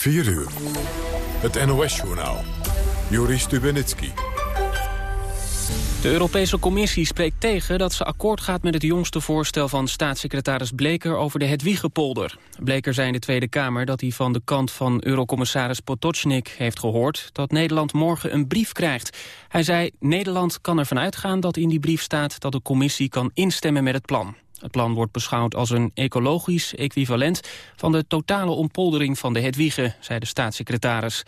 4 uur. Het NOS-journaal. Joris Stubenitski. De Europese Commissie spreekt tegen dat ze akkoord gaat met het jongste voorstel van staatssecretaris Bleker over de Hedwiegepolder. Bleker zei in de Tweede Kamer dat hij van de kant van Eurocommissaris Potocnik heeft gehoord dat Nederland morgen een brief krijgt. Hij zei Nederland kan ervan uitgaan dat in die brief staat dat de Commissie kan instemmen met het plan. Het plan wordt beschouwd als een ecologisch equivalent van de totale ontpoldering van de Hedwiege, zei de staatssecretaris.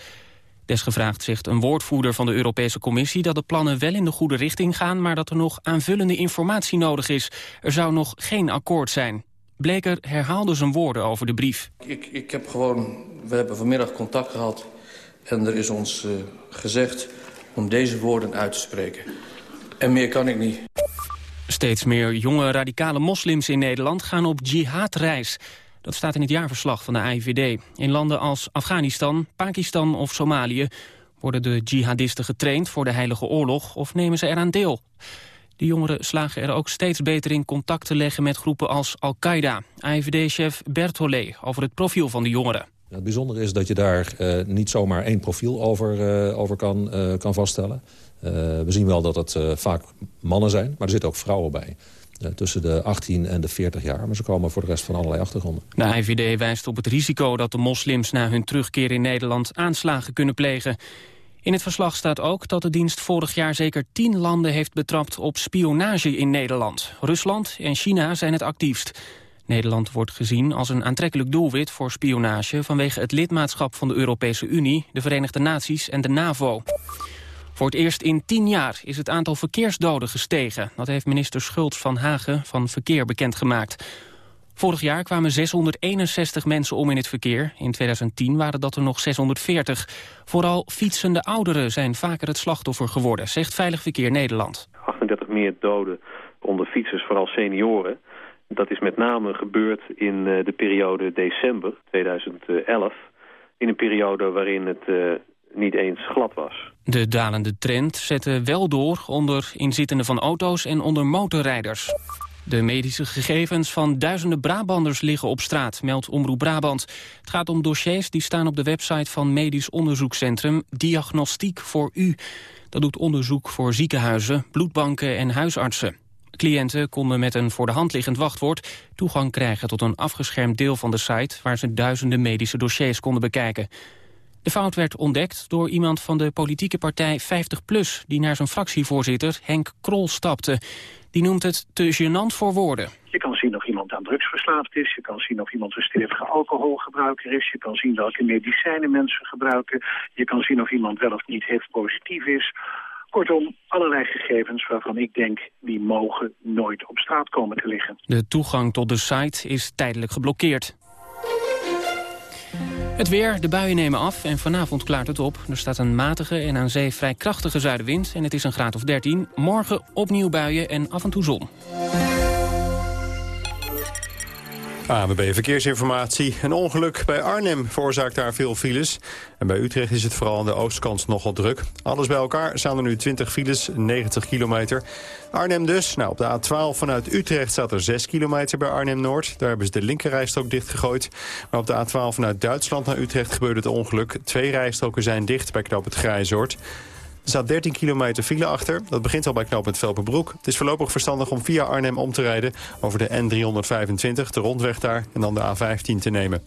Desgevraagd zegt een woordvoerder van de Europese Commissie dat de plannen wel in de goede richting gaan, maar dat er nog aanvullende informatie nodig is. Er zou nog geen akkoord zijn. Bleker herhaalde zijn woorden over de brief. Ik, ik heb gewoon, we hebben vanmiddag contact gehad en er is ons uh, gezegd om deze woorden uit te spreken. En meer kan ik niet. Steeds meer jonge radicale moslims in Nederland gaan op jihadreis. Dat staat in het jaarverslag van de AIVD. In landen als Afghanistan, Pakistan of Somalië... worden de jihadisten getraind voor de Heilige Oorlog... of nemen ze eraan deel. De jongeren slagen er ook steeds beter in contact te leggen... met groepen als Al-Qaeda. AIVD-chef Bertollet over het profiel van de jongeren. Het bijzondere is dat je daar uh, niet zomaar één profiel over, uh, over kan, uh, kan vaststellen. We zien wel dat het vaak mannen zijn, maar er zitten ook vrouwen bij. Eh, tussen de 18 en de 40 jaar. Maar ze komen voor de rest van allerlei achtergronden. De IVD wijst op het risico dat de moslims na hun terugkeer in Nederland aanslagen kunnen plegen. In het verslag staat ook dat de dienst vorig jaar zeker tien landen heeft betrapt op spionage in Nederland. Rusland en China zijn het actiefst. Nederland wordt gezien als een aantrekkelijk doelwit voor spionage... vanwege het lidmaatschap van de Europese Unie, de Verenigde Naties en de NAVO. Voor het eerst in tien jaar is het aantal verkeersdoden gestegen. Dat heeft minister Schultz van Hagen van Verkeer bekendgemaakt. Vorig jaar kwamen 661 mensen om in het verkeer. In 2010 waren dat er nog 640. Vooral fietsende ouderen zijn vaker het slachtoffer geworden, zegt Veilig Verkeer Nederland. 38 meer doden onder fietsers, vooral senioren. Dat is met name gebeurd in eh, de periode december 2011. In een periode waarin het eh, niet eens glad was. De dalende trend zette wel door onder inzittenden van auto's en onder motorrijders. De medische gegevens van duizenden Brabanders liggen op straat, meldt Omroep Brabant. Het gaat om dossiers die staan op de website van medisch onderzoekscentrum Diagnostiek voor U. Dat doet onderzoek voor ziekenhuizen, bloedbanken en huisartsen. Cliënten konden met een voor de hand liggend wachtwoord toegang krijgen tot een afgeschermd deel van de site waar ze duizenden medische dossiers konden bekijken. De fout werd ontdekt door iemand van de politieke partij 50PLUS... die naar zijn fractievoorzitter Henk Krol stapte. Die noemt het te gênant voor woorden. Je kan zien of iemand aan drugs verslaafd is. Je kan zien of iemand een stevige alcoholgebruiker is. Je kan zien welke medicijnen mensen gebruiken. Je kan zien of iemand wel of niet heeft positief is. Kortom, allerlei gegevens waarvan ik denk... die mogen nooit op straat komen te liggen. De toegang tot de site is tijdelijk geblokkeerd. Het weer, de buien nemen af en vanavond klaart het op. Er staat een matige en aan zee vrij krachtige zuidenwind... en het is een graad of 13. Morgen opnieuw buien en af en toe zon. ANWB Verkeersinformatie. Een ongeluk bij Arnhem veroorzaakt daar veel files. En bij Utrecht is het vooral aan de oostkant nogal druk. Alles bij elkaar staan er nu 20 files, 90 kilometer. Arnhem dus. Nou, op de A12 vanuit Utrecht staat er 6 kilometer bij Arnhem-Noord. Daar hebben ze de linkerrijstrook dichtgegooid. Maar op de A12 vanuit Duitsland naar Utrecht gebeurde het ongeluk. Twee rijstroken zijn dicht bij knoop het Grijzoord. Er staat 13 kilometer file achter. Dat begint al bij knooppunt Velpenbroek. Het is voorlopig verstandig om via Arnhem om te rijden... over de N325, de rondweg daar, en dan de A15 te nemen.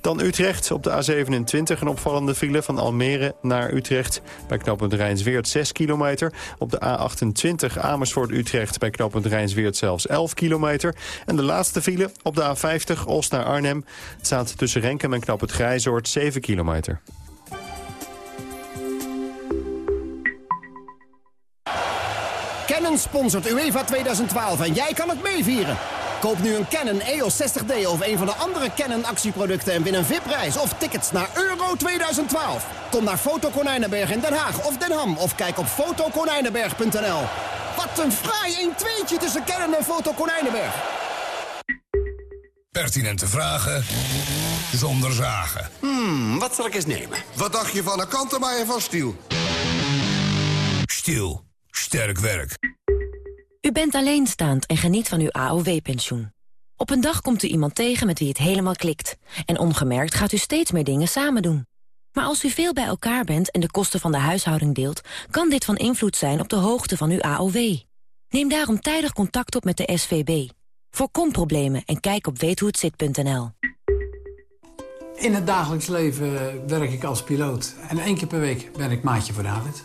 Dan Utrecht op de A27, een opvallende file van Almere naar Utrecht. Bij knooppunt Rijnsweert 6 kilometer. Op de A28 Amersfoort-Utrecht bij knooppunt Rijnsweert zelfs 11 kilometer. En de laatste file op de A50 Os naar Arnhem... staat tussen Renkem en knooppunt Grijzoord 7 kilometer. Canon sponsort UEFA 2012 en jij kan het meevieren. Koop nu een Canon EOS 60D of een van de andere Canon actieproducten... en win een VIP-reis of tickets naar Euro 2012. Kom naar Foto Konijnenberg in Den Haag of Den Ham... of kijk op fotokonijnenberg.nl. Wat een fraai 1 2 tussen Canon en Foto Konijnenberg. Pertinente vragen zonder zagen. Hmm, wat zal ik eens nemen? Wat dacht je van een kantenmaier van Stiel? Stiel. Sterk werk. U bent alleenstaand en geniet van uw AOW-pensioen. Op een dag komt u iemand tegen met wie het helemaal klikt. En ongemerkt gaat u steeds meer dingen samen doen. Maar als u veel bij elkaar bent en de kosten van de huishouding deelt... kan dit van invloed zijn op de hoogte van uw AOW. Neem daarom tijdig contact op met de SVB. Voorkom problemen en kijk op weethohetzit.nl. In het dagelijks leven werk ik als piloot. En één keer per week ben ik maatje voor David.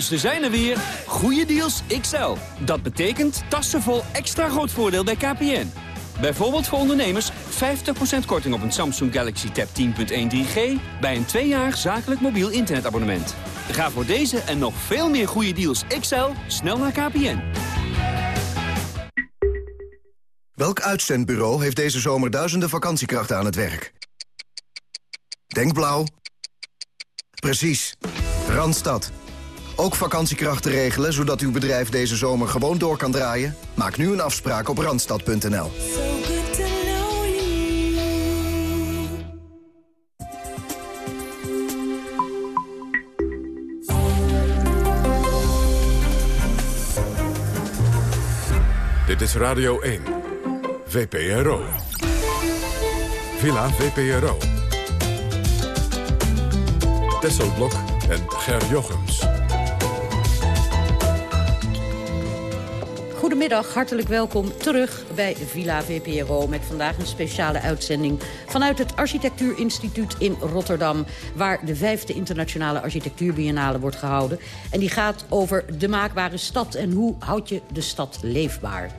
Ze zijn er weer. Goede deals XL. Dat betekent tassenvol extra groot voordeel bij KPN. Bijvoorbeeld voor ondernemers 50% korting op een Samsung Galaxy Tab 10.1 3G... bij een twee jaar zakelijk mobiel internetabonnement. Ga voor deze en nog veel meer goede deals XL snel naar KPN. Welk uitzendbureau heeft deze zomer duizenden vakantiekrachten aan het werk? Denk blauw. Precies. Randstad. Ook vakantiekrachten regelen, zodat uw bedrijf deze zomer gewoon door kan draaien? Maak nu een afspraak op randstad.nl. Dit is Radio 1. VPRO. Villa VPRO. Tesselblok en Ger Jochems. Goedemiddag, hartelijk welkom terug bij Villa VPRO... met vandaag een speciale uitzending vanuit het Architectuurinstituut in Rotterdam... waar de vijfde internationale architectuurbiennale wordt gehouden. En die gaat over de maakbare stad en hoe houd je de stad leefbaar.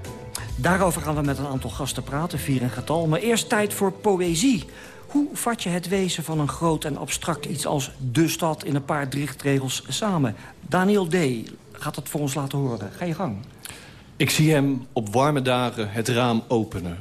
Daarover gaan we met een aantal gasten praten, vier en getal. Maar eerst tijd voor poëzie. Hoe vat je het wezen van een groot en abstract iets als de stad... in een paar drichtregels samen? Daniel D. gaat het voor ons laten horen. Ga je gang. Ik zie hem op warme dagen het raam openen.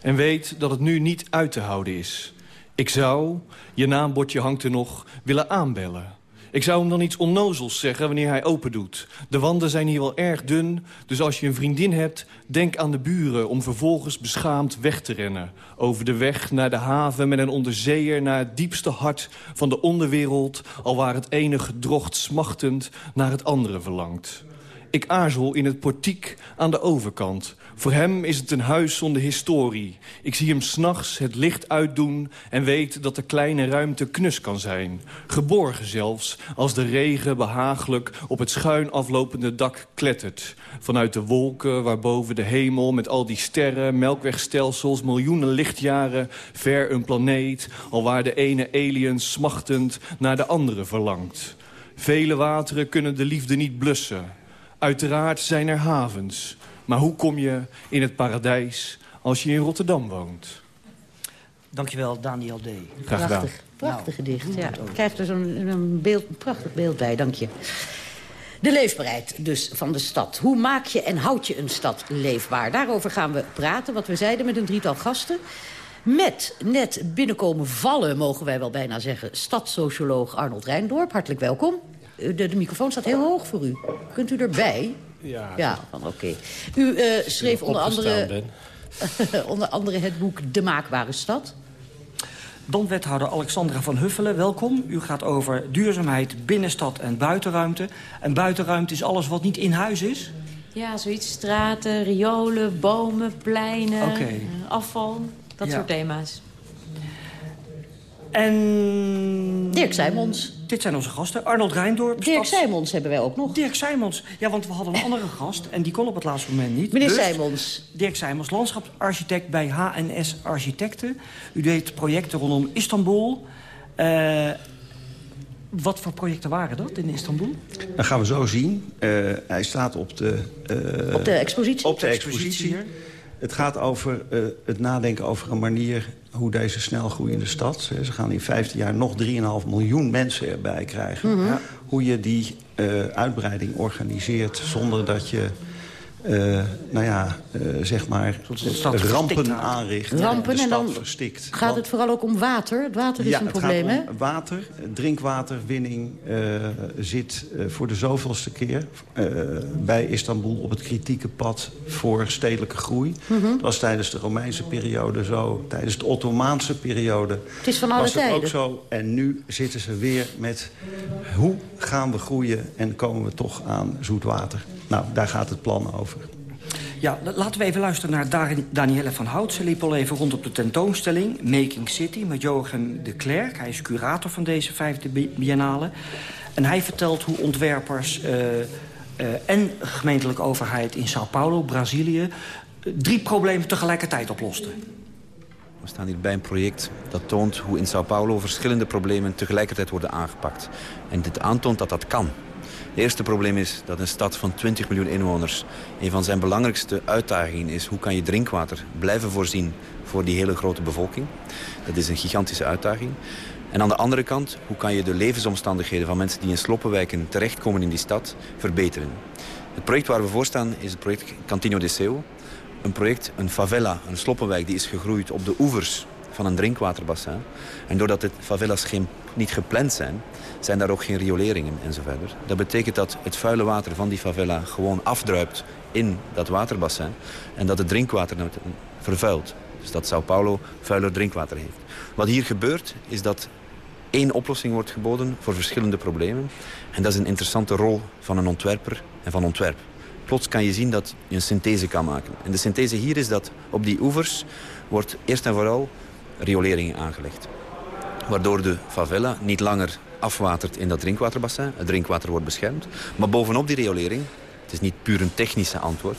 En weet dat het nu niet uit te houden is. Ik zou, je naambordje hangt er nog, willen aanbellen. Ik zou hem dan iets onnozels zeggen wanneer hij open doet. De wanden zijn hier wel erg dun, dus als je een vriendin hebt... denk aan de buren om vervolgens beschaamd weg te rennen. Over de weg naar de haven met een onderzeeër... naar het diepste hart van de onderwereld... al waar het ene gedrocht smachtend naar het andere verlangt. Ik aarzel in het portiek aan de overkant. Voor hem is het een huis zonder historie. Ik zie hem s'nachts het licht uitdoen en weet dat de kleine ruimte knus kan zijn. Geborgen zelfs, als de regen behagelijk op het schuin aflopende dak klettert. Vanuit de wolken waarboven de hemel met al die sterren, melkwegstelsels, miljoenen lichtjaren, ver een planeet, al waar de ene alien smachtend naar de andere verlangt. Vele wateren kunnen de liefde niet blussen. Uiteraard zijn er havens. Maar hoe kom je in het paradijs als je in Rotterdam woont? Dankjewel, Daniel D. Graag gedaan. Prachtig, prachtig gedicht. Ja. Ik krijg er zo'n beeld, prachtig beeld bij, dank je. De leefbaarheid dus van de stad. Hoe maak je en houd je een stad leefbaar? Daarover gaan we praten, wat we zeiden, met een drietal gasten. Met net binnenkomen vallen, mogen wij wel bijna zeggen... stadssocioloog Arnold Rijndorp. Hartelijk welkom. De, de microfoon staat heel hoog voor u. Kunt u erbij? Ja, ja oké. U uh, schreef onder andere, onder andere het boek De Maakbare Stad. Dan wethouder Alexandra van Huffelen, welkom. U gaat over duurzaamheid, binnenstad en buitenruimte. En buitenruimte is alles wat niet in huis is? Ja, zoiets. Straten, riolen, bomen, pleinen, okay. uh, afval. Dat ja. soort thema's. En... Dirk Simons. Dit zijn onze gasten. Arnold Rijndorp. Dirk stads... Simons hebben wij ook nog. Dirk Simons. Ja, want we hadden een andere gast en die kon op het laatste moment niet. Meneer dus, Simons. Dirk Simons, landschapsarchitect bij HNS Architecten. U deed projecten rondom Istanbul. Uh, wat voor projecten waren dat in Istanbul? Dat gaan we zo zien. Uh, hij staat op de... Uh, op de expositie? Op de expositie. Het gaat over uh, het nadenken over een manier hoe deze snel groeiende stad... ze gaan in 15 jaar nog 3,5 miljoen mensen erbij krijgen. Mhm. ja. Hoe je die uh, uitbreiding organiseert zonder dat je uh, nou ja, uh, zeg maar, rampen aanricht. Rampen de en dan verstikt. gaat het vooral ook om water. Het water is ja, een probleem, hè? water, drinkwaterwinning uh, zit voor de zoveelste keer... bij Istanbul op het kritieke pad voor stedelijke groei. Mm -hmm. Dat was tijdens de Romeinse periode zo. Tijdens de Ottomaanse periode het is van alle was het tijden. ook zo. En nu zitten ze weer met hoe gaan we groeien... en komen we toch aan zoet water. Nou, daar gaat het plan over. Ja, laten we even luisteren naar Dar Danielle van Hout. Ze liep al even rond op de tentoonstelling Making City... met Jochem de Klerk. Hij is curator van deze vijfde biennale. En hij vertelt hoe ontwerpers uh, uh, en gemeentelijke overheid... in Sao Paulo, Brazilië, uh, drie problemen tegelijkertijd oplosten. We staan hier bij een project dat toont hoe in Sao Paulo... verschillende problemen tegelijkertijd worden aangepakt. En dit aantoont dat dat kan. Het eerste probleem is dat een stad van 20 miljoen inwoners... een van zijn belangrijkste uitdagingen is... hoe kan je drinkwater blijven voorzien voor die hele grote bevolking. Dat is een gigantische uitdaging. En aan de andere kant, hoe kan je de levensomstandigheden van mensen... die in sloppenwijken terechtkomen in die stad, verbeteren. Het project waar we voor staan is het project Cantinho de Seu. Een project, een favela, een sloppenwijk... die is gegroeid op de oevers van een drinkwaterbassin. En doordat de favelas geen, niet gepland zijn, zijn daar ook geen rioleringen en zo verder. Dat betekent dat het vuile water van die favela gewoon afdruipt in dat waterbassin. En dat het drinkwater vervuilt. Dus dat Sao Paulo vuiler drinkwater heeft. Wat hier gebeurt is dat één oplossing wordt geboden voor verschillende problemen. En dat is een interessante rol van een ontwerper en van ontwerp. Plots kan je zien dat je een synthese kan maken. En de synthese hier is dat op die oevers wordt eerst en vooral rioleringen aangelegd. Waardoor de favela niet langer afwatert in dat drinkwaterbassin. Het drinkwater wordt beschermd. Maar bovenop die riolering, het is niet puur een technische antwoord...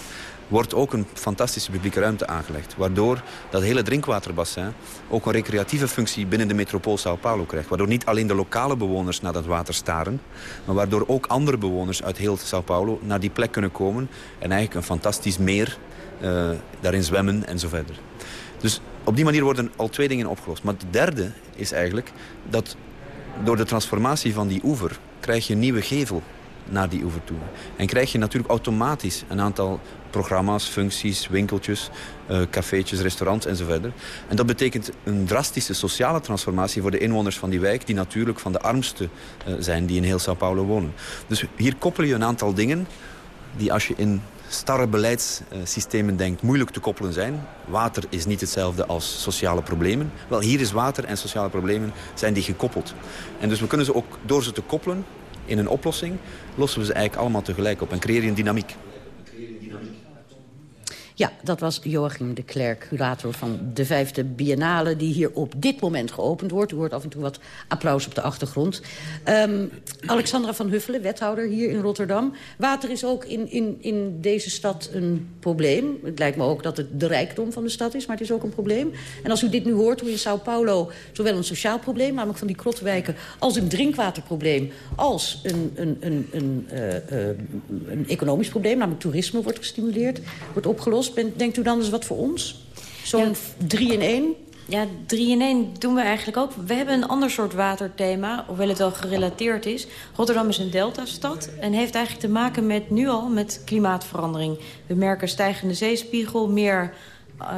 wordt ook een fantastische publieke ruimte aangelegd. Waardoor dat hele drinkwaterbassin ook een recreatieve functie binnen de metropool Sao Paulo krijgt. Waardoor niet alleen de lokale bewoners naar dat water staren... maar waardoor ook andere bewoners uit heel Sao Paulo naar die plek kunnen komen... en eigenlijk een fantastisch meer uh, daarin zwemmen en zo verder. Dus op die manier worden al twee dingen opgelost. Maar het derde is eigenlijk dat door de transformatie van die oever... krijg je een nieuwe gevel naar die oever toe. En krijg je natuurlijk automatisch een aantal programma's, functies, winkeltjes, uh, cafeetjes, restaurants en zo verder. En dat betekent een drastische sociale transformatie voor de inwoners van die wijk... die natuurlijk van de armste uh, zijn die in heel Sao Paulo wonen. Dus hier koppel je een aantal dingen die als je in starre beleidssystemen denkt moeilijk te koppelen zijn. Water is niet hetzelfde als sociale problemen. Wel, hier is water en sociale problemen zijn die gekoppeld. En dus we kunnen ze ook door ze te koppelen in een oplossing... lossen we ze eigenlijk allemaal tegelijk op en creëer je een dynamiek. Ja, dat was Joachim de Klerk, curator van de vijfde biennale... die hier op dit moment geopend wordt. U hoort af en toe wat applaus op de achtergrond. Um, Alexandra van Huffelen, wethouder hier in Rotterdam. Water is ook in, in, in deze stad een probleem. Het lijkt me ook dat het de rijkdom van de stad is, maar het is ook een probleem. En als u dit nu hoort, hoe in Sao Paulo zowel een sociaal probleem... namelijk van die krotwijken, als een drinkwaterprobleem... als een, een, een, een, uh, uh, een economisch probleem, namelijk toerisme wordt gestimuleerd, wordt opgelost... Denkt u dan eens wat voor ons? Zo'n ja. drie in één? Ja, drie in één doen we eigenlijk ook. We hebben een ander soort waterthema, hoewel het wel gerelateerd is. Rotterdam is een deltastad en heeft eigenlijk te maken met nu al met klimaatverandering. We merken stijgende zeespiegel, meer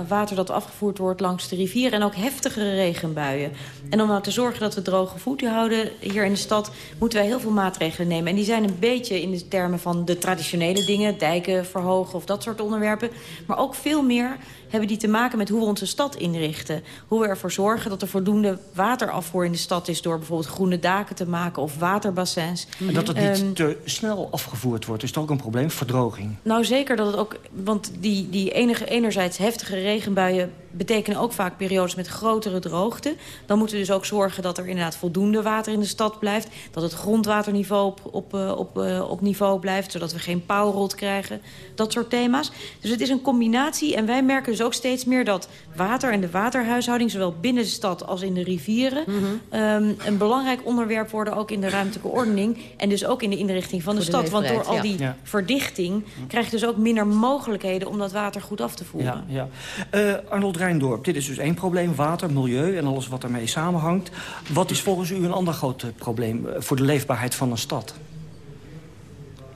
water dat afgevoerd wordt langs de rivier... en ook heftigere regenbuien. En om nou te zorgen dat we droge voeten houden hier in de stad... moeten wij heel veel maatregelen nemen. En die zijn een beetje in de termen van de traditionele dingen... dijken verhogen of dat soort onderwerpen. Maar ook veel meer hebben die te maken met hoe we onze stad inrichten. Hoe we ervoor zorgen dat er voldoende waterafvoer in de stad is... door bijvoorbeeld groene daken te maken of waterbassins. En dat het niet um, te snel afgevoerd wordt, is dat ook een probleem? Verdroging? Nou, zeker dat het ook... Want die, die enige, enerzijds heftige regenbuien betekenen ook vaak periodes met grotere droogte. Dan moeten we dus ook zorgen dat er inderdaad voldoende water in de stad blijft. Dat het grondwaterniveau op, op, op, op niveau blijft, zodat we geen pauwrot krijgen. Dat soort thema's. Dus het is een combinatie en wij merken dus ook steeds meer dat water en de waterhuishouding... zowel binnen de stad als in de rivieren... Mm -hmm. um, een belangrijk onderwerp worden ook in de ruimtelijke ordening... en dus ook in de inrichting van de, de stad. Want door al die ja. verdichting krijg je dus ook minder mogelijkheden... om dat water goed af te voeren. Ja, ja. Uh, Arnold Rijndorp, dit is dus één probleem. Water, milieu en alles wat ermee samenhangt. Wat is volgens u een ander groot probleem... voor de leefbaarheid van een stad?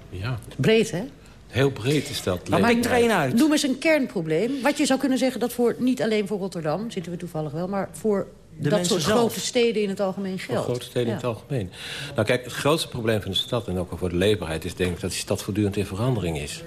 Ja. Breed, hè? Heel breed is dat. Maar ik train uit. Noem eens een kernprobleem. Wat je zou kunnen zeggen dat voor, niet alleen voor Rotterdam, zitten we toevallig wel, maar voor De dat soort zelf. grote steden in het algemeen Voor geldt. grote steden Ja. in het algemeen. Nou kijk, het grootste probleem van de stad en ook al voor de leefbaarheid... is denk ik dat die stad voortdurend in verandering is.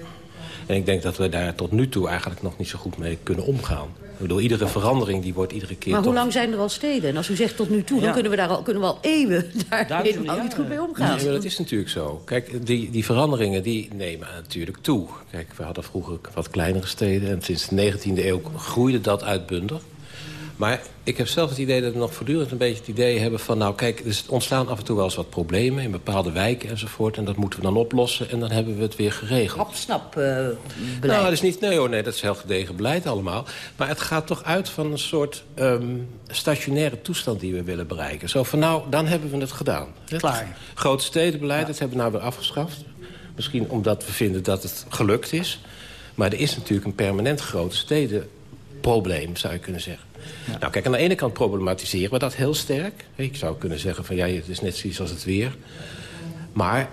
En ik denk dat we daar tot nu toe eigenlijk nog niet zo goed mee kunnen omgaan. Ik bedoel, iedere verandering die wordt iedere keer Maar hoe toch- lang zijn er al steden? En als u zegt tot nu toe, dan kunnen we, daar al, kunnen we al eeuwen daar helemaal niet goed mee omgaan. Nee, maar dat is natuurlijk zo. Kijk, die, die veranderingen die nemen natuurlijk toe. Kijk, we hadden vroeger wat kleinere steden... en sinds de 19e eeuw groeide dat uitbundig. Maar ik heb zelf het idee dat we nog voortdurend een beetje het idee hebben van... nou kijk, er ontstaan af en toe wel eens wat problemen in bepaalde wijken enzovoort... en dat moeten we dan oplossen en dan hebben we het weer geregeld. Beleid. Nou, dat is niet, nee hoor, nee, dat is heel gedegen beleid allemaal. Maar het gaat toch uit van een soort ehm, stationaire toestand die we willen bereiken. Zo van, nou, dan hebben we het gedaan. Klaar. Grote stedenbeleid, dat hebben we nou weer afgeschaft. Misschien omdat we vinden dat het gelukt is. Maar er is natuurlijk een permanent grote stedenprobleem, zou je kunnen zeggen. Nou, kijk, aan de ene kant problematiseren we dat heel sterk. Ik zou kunnen zeggen van, ja, het is net zoiets als het weer. Maar,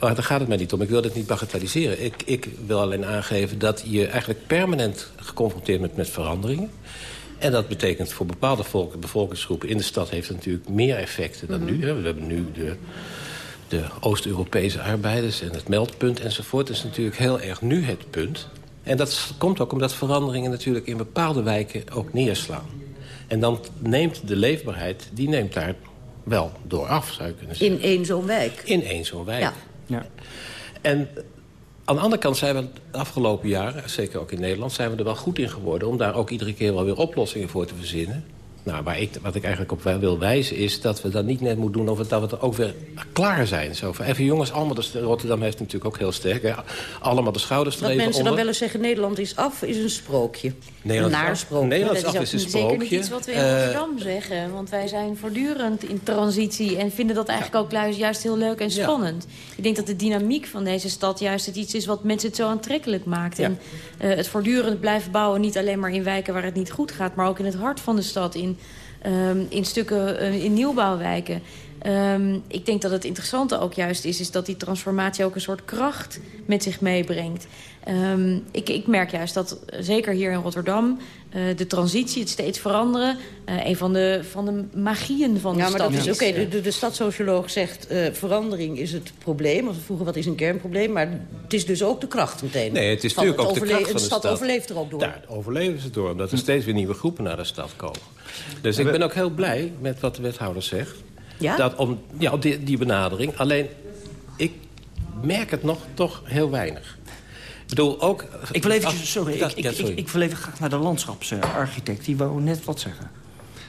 maar daar gaat het mij niet om. Ik wil dit niet bagatelliseren. Ik, ik wil alleen aangeven dat je eigenlijk permanent geconfronteerd bent met veranderingen. En dat betekent voor bepaalde volk, bevolkingsgroepen in de stad... heeft het natuurlijk meer effecten dan nu. Hè. We hebben nu de, de Oost-Europese arbeiders en het meldpunt enzovoort. Dat is natuurlijk heel erg nu het punt. En dat komt ook omdat veranderingen natuurlijk in bepaalde wijken ook neerslaan. En dan neemt de leefbaarheid, die neemt daar wel door af, zou je kunnen zeggen. In één zo'n wijk. In één zo'n wijk. Ja. Ja. En aan de andere kant zijn we de afgelopen jaren, zeker ook in Nederland... zijn we er wel goed in geworden om daar ook iedere keer wel weer oplossingen voor te verzinnen. Nou, waar ik, wat ik eigenlijk op wil wijzen is dat we dat niet net moeten doen... of dat we er ook weer klaar zijn. Zo van, even jongens, allemaal de, Rotterdam heeft natuurlijk ook heel sterk. Hè? Allemaal de schouders Wat streven mensen dan onder. wel eens zeggen, Nederland is af, is een sprookje. Nederland een naar sprookje. Nederland is dat af is is een zeker niet sprookje. iets wat we in Eh, Rotterdam zeggen. Want wij zijn voortdurend in transitie en vinden dat eigenlijk ook juist- heel leuk en spannend. Ik denk dat de dynamiek van deze stad juist het iets is wat mensen het zo aantrekkelijk maakt. Ja. En eh, het voortdurend blijven bouwen, niet alleen maar in wijken waar het niet goed gaat... maar ook in het hart van de stad, in, in stukken, eh, in nieuwbouwwijken... Ehm, ik denk dat het interessante ook juist is... is dat die transformatie ook een soort kracht met zich meebrengt. Ehm, ik, ik merk juist dat, eh, zeker hier in Rotterdam... eh, de transitie, het steeds veranderen... eh, een van de, van de magieën van Ja, de stad is oké. De, de, de stadssocioloog zegt eh, verandering is het probleem. Als we vroegen wat is een kernprobleem. Maar het is dus ook de kracht meteen. Nee, het is Van natuurlijk ook de kracht van de stad. stad. overleeft er ook door. Daar overleven ze door, omdat er steeds weer nieuwe groepen naar de stad komen. Dus ik ben ook heel blij met wat de wethouder zegt. Ja? Dat om, ja, op die, die benadering. Alleen, ik merk het nog toch heel weinig. Ik bedoel, ook... Ik wil even, Af- sorry, ik, ik, ja, ik, sorry. ik wil even graag naar de landschapsarchitect. Die wou net wat zeggen.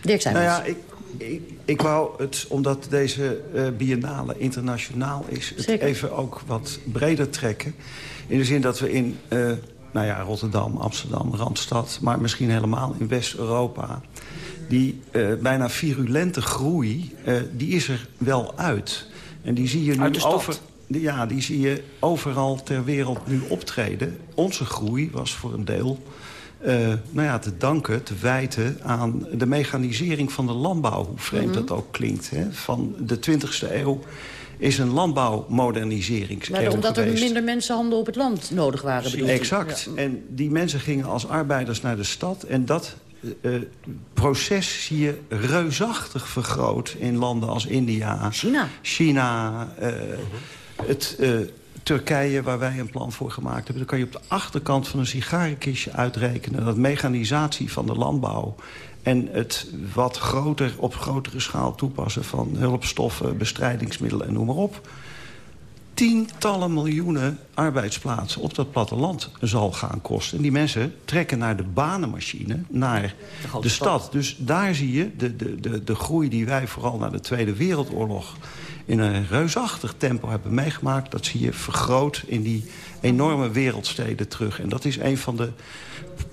Dirk Nou ja, ik, ik, ik wou het, omdat deze eh, biennale internationaal is... het Zeker. even ook wat breder trekken. In de zin dat we in eh, nou ja, Rotterdam, Amsterdam, Randstad... maar misschien helemaal in West-Europa... die eh, bijna virulente groei, eh, die is er wel uit. En die zie je nu over... Ja, die zie je overal ter wereld nu optreden. Onze groei was voor een deel eh, nou ja, te danken, te wijten aan de mechanisering van de landbouw. Hoe vreemd Mhm. dat ook klinkt. Hè? Van de 20e eeuw is een landbouwmoderniseringseeuw Maar omdat er minder mensenhanden op het land nodig waren. bedoelt u? Exact. Ja. En die mensen gingen als arbeiders naar de stad. En dat eh, proces zie je reusachtig vergroot in landen als India. China. China. eh, het, Turkije, waar wij een plan voor gemaakt hebben. Dan kan je op de achterkant van een sigarenkistje uitrekenen... dat mechanisatie van de landbouw en het wat groter, op grotere schaal toepassen... van hulpstoffen, bestrijdingsmiddelen en noem maar op tientallen miljoenen arbeidsplaatsen op dat platteland zal gaan kosten. En die mensen trekken naar de banenmachine, naar de, stad. Dus daar zie je de, de, de, de groei die wij vooral na de Tweede Wereldoorlog... in een reusachtig tempo hebben meegemaakt. Dat zie je vergroot in die enorme wereldsteden terug. En dat is een van de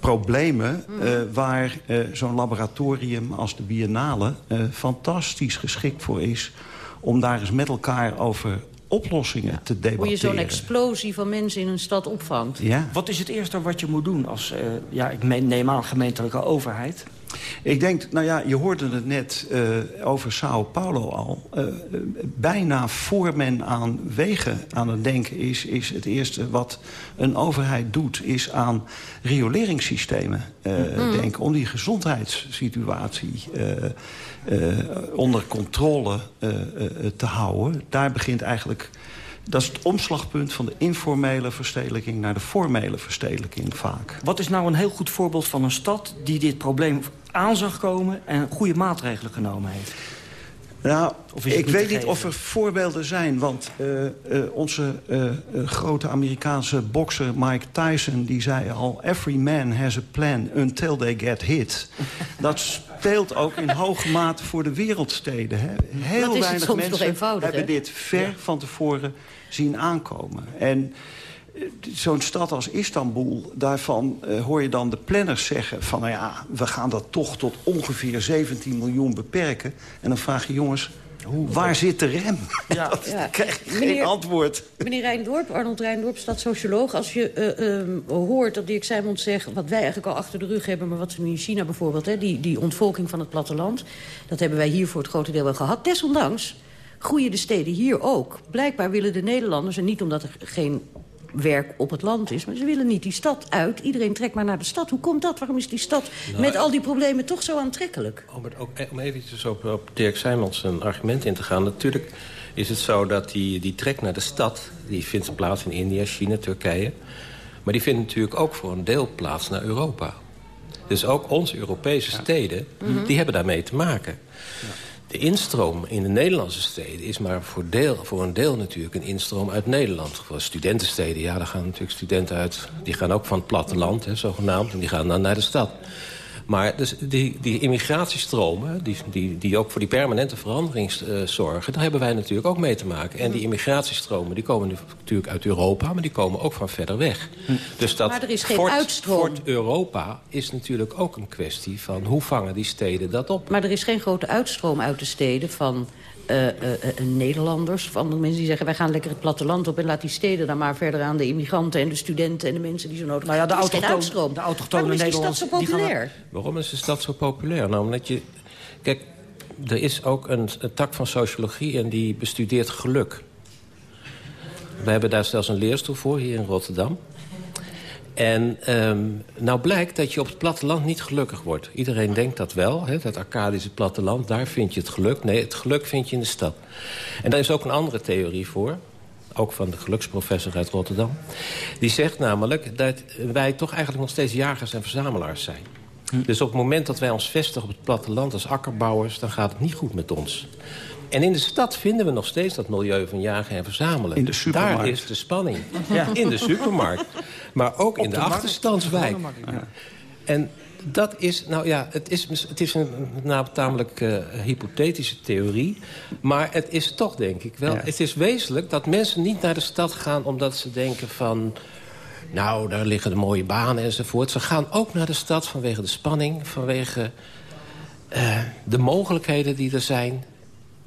problemen eh, waar eh, zo'n laboratorium als de Biennale... eh, fantastisch geschikt voor is om daar eens met elkaar over oplossingen te Hoe je debatteren. zo'n explosie van mensen in een stad opvangt. Ja. Wat is het eerste wat je moet doen als, eh, ja, ik meen- neem aan, gemeentelijke overheid? Ik denk, nou ja, je hoorde het net uh, over Sao Paulo al. Uh, bijna voor men aan wegen aan het denken is... is het eerste wat een overheid doet... is aan rioleringssystemen uh, mm. denken... om die gezondheidssituatie onder controle te houden. Daar begint eigenlijk dat is het omslagpunt van de informele verstedelijking... naar de formele verstedelijking vaak. Wat is nou een heel goed voorbeeld van een stad... die dit probleem aan zag komen en goede maatregelen genomen heeft? Nou, ik weet niet of er voorbeelden zijn. Want uh, uh, onze uh, grote Amerikaanse bokser Mike Tyson... die zei al, every man has a plan until they get hit. Dat speelt ook in hoge mate voor de wereldsteden. Hè. Heel weinig mensen hebben dit ver ja. van tevoren zien aankomen. En zo'n stad als Istanbul, daarvan uh, hoor je dan de planners zeggen... van nou ja, we gaan dat toch tot ongeveer 17 miljoen beperken. En dan vraag je jongens, hoe, waar zit de rem? Ja. dat ja. krijg je meneer, geen antwoord. Meneer Rijndorp, Arnold Rijndorp, stadsocioloog... als je uh, uh, hoort dat Dirk Simons zegt... wat wij eigenlijk al achter de rug hebben... maar wat ze nu in China bijvoorbeeld... Hè, die, die ontvolking van het platteland... dat hebben wij hier voor het grote deel wel gehad. Desondanks groeien de steden hier ook. Blijkbaar willen de Nederlanders, en niet omdat er geen werk op het land is. Maar ze willen niet die stad uit. Iedereen trekt maar naar de stad. Hoe komt dat? Waarom is die stad nou, met al die problemen toch zo aantrekkelijk? Om, het ook, om eventjes op, op Dirk Simons een argument in te gaan. Natuurlijk is het zo dat die, die trek naar de stad... die vindt plaats in India, China, Turkije. Maar die vindt natuurlijk ook voor een deel plaats naar Europa. Dus ook onze Europese steden, ja. die hebben daarmee te maken. Ja de instroom in de Nederlandse steden is maar voor, deel, voor een deel natuurlijk een instroom uit Nederland. Voor studentensteden, ja, daar gaan natuurlijk studenten uit... die gaan ook van het platteland, hè, zogenaamd, en die gaan dan naar de stad. Maar dus die, die immigratiestromen, die, die, die ook voor die permanente verandering uh, zorgen... daar hebben wij natuurlijk ook mee te maken. En die immigratiestromen die komen nu natuurlijk uit Europa... maar die komen ook van verder weg. Hm. Dus dat maar er is geen Fort, uitstroom. Fort Europa is natuurlijk ook een kwestie van... hoe vangen die steden dat op? Maar er is geen grote uitstroom uit de steden van uh, uh, Nederlanders, of andere mensen die zeggen... wij gaan lekker het platteland op en laat die steden dan maar verder aan... de immigranten en de studenten en de mensen die zo nodig nou ja, de autochtone, de autochtone Waarom is die stad zo populair? Waarom is de stad zo populair? Nou, omdat je... Kijk, er is ook een, een tak van sociologie en die bestudeert geluk. We hebben daar zelfs een leerstoel voor hier in Rotterdam. En um, nou blijkt dat je op het platteland niet gelukkig wordt. Iedereen denkt dat wel, hè, dat Arcadische platteland, daar vind je het geluk. Nee, het geluk vind je in de stad. En daar is ook een andere theorie voor, ook van de geluksprofessor uit Rotterdam. Die zegt namelijk dat wij toch eigenlijk nog steeds jagers en verzamelaars zijn. Hm. Dus op het moment dat wij ons vestigen op het platteland als akkerbouwers... dan gaat het niet goed met ons. En in de stad vinden we nog steeds dat milieu van jagen en verzamelen. In de supermarkt. Daar is de spanning. Ja. In de supermarkt. Maar ook in de, de achterstandswijk. Ja. En dat is, nou ja, het is, het is een nou, tamelijk uh, hypothetische theorie. Maar het is toch, denk ik wel... Ja. Het is wezenlijk dat mensen niet naar de stad gaan... omdat ze denken van... nou, daar liggen de mooie banen enzovoort. Ze gaan ook naar de stad vanwege de spanning... vanwege uh, de mogelijkheden die er zijn...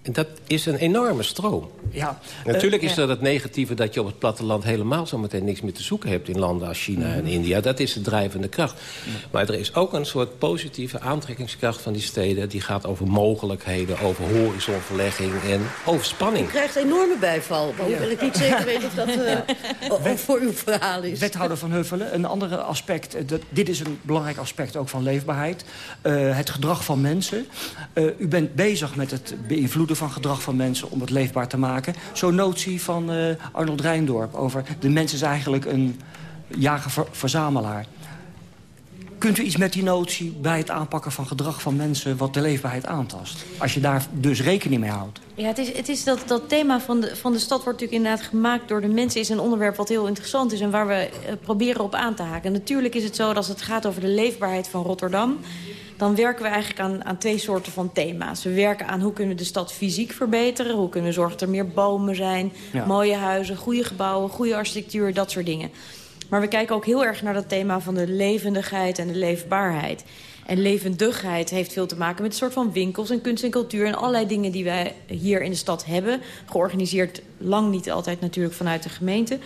En dat is een enorme stroom. Ja, Natuurlijk uh, is er het negatieve dat je op het platteland helemaal zo meteen niks meer te zoeken hebt in landen als China mm. en India. Dat is de drijvende kracht. Mm. Maar er is ook een soort positieve aantrekkingskracht van die steden. Die gaat over mogelijkheden, over horizonverlegging en over spanning. Je krijgt enorme bijval. Maar ja. wil ik niet zeker weten of dat uh, voor uw verhaal is. Wethouder Van Heuvelen, een ander aspect. Dat, dit is een belangrijk aspect ook van leefbaarheid. Uh, het gedrag van mensen. u bent bezig met het beïnvloeden van gedrag van mensen om het leefbaar te maken. Zo'n notie van uh, Arnold Rijndorp over de mens is eigenlijk een jager-verzamelaar. Kunt u iets met die notie bij het aanpakken van gedrag van mensen... wat de leefbaarheid aantast? Als je daar dus rekening mee houdt. Ja, het is, het is dat, dat thema van de, van de stad wordt natuurlijk inderdaad gemaakt door de mensen. is een onderwerp wat heel interessant is en waar we uh, proberen op aan te haken. Natuurlijk is het zo dat als het gaat over de leefbaarheid van Rotterdam dan werken we eigenlijk aan, aan twee soorten van thema's. We werken aan hoe kunnen we de stad fysiek verbeteren. Hoe kunnen we zorgen dat er meer bomen zijn, ja. mooie huizen, goede gebouwen, goede architectuur, dat soort dingen. Maar we kijken ook heel erg naar dat thema van de levendigheid en de leefbaarheid. En levendigheid heeft veel te maken met een soort van winkels en kunst en cultuur... en allerlei dingen die wij hier in de stad hebben. Georganiseerd lang niet altijd natuurlijk vanuit de gemeente.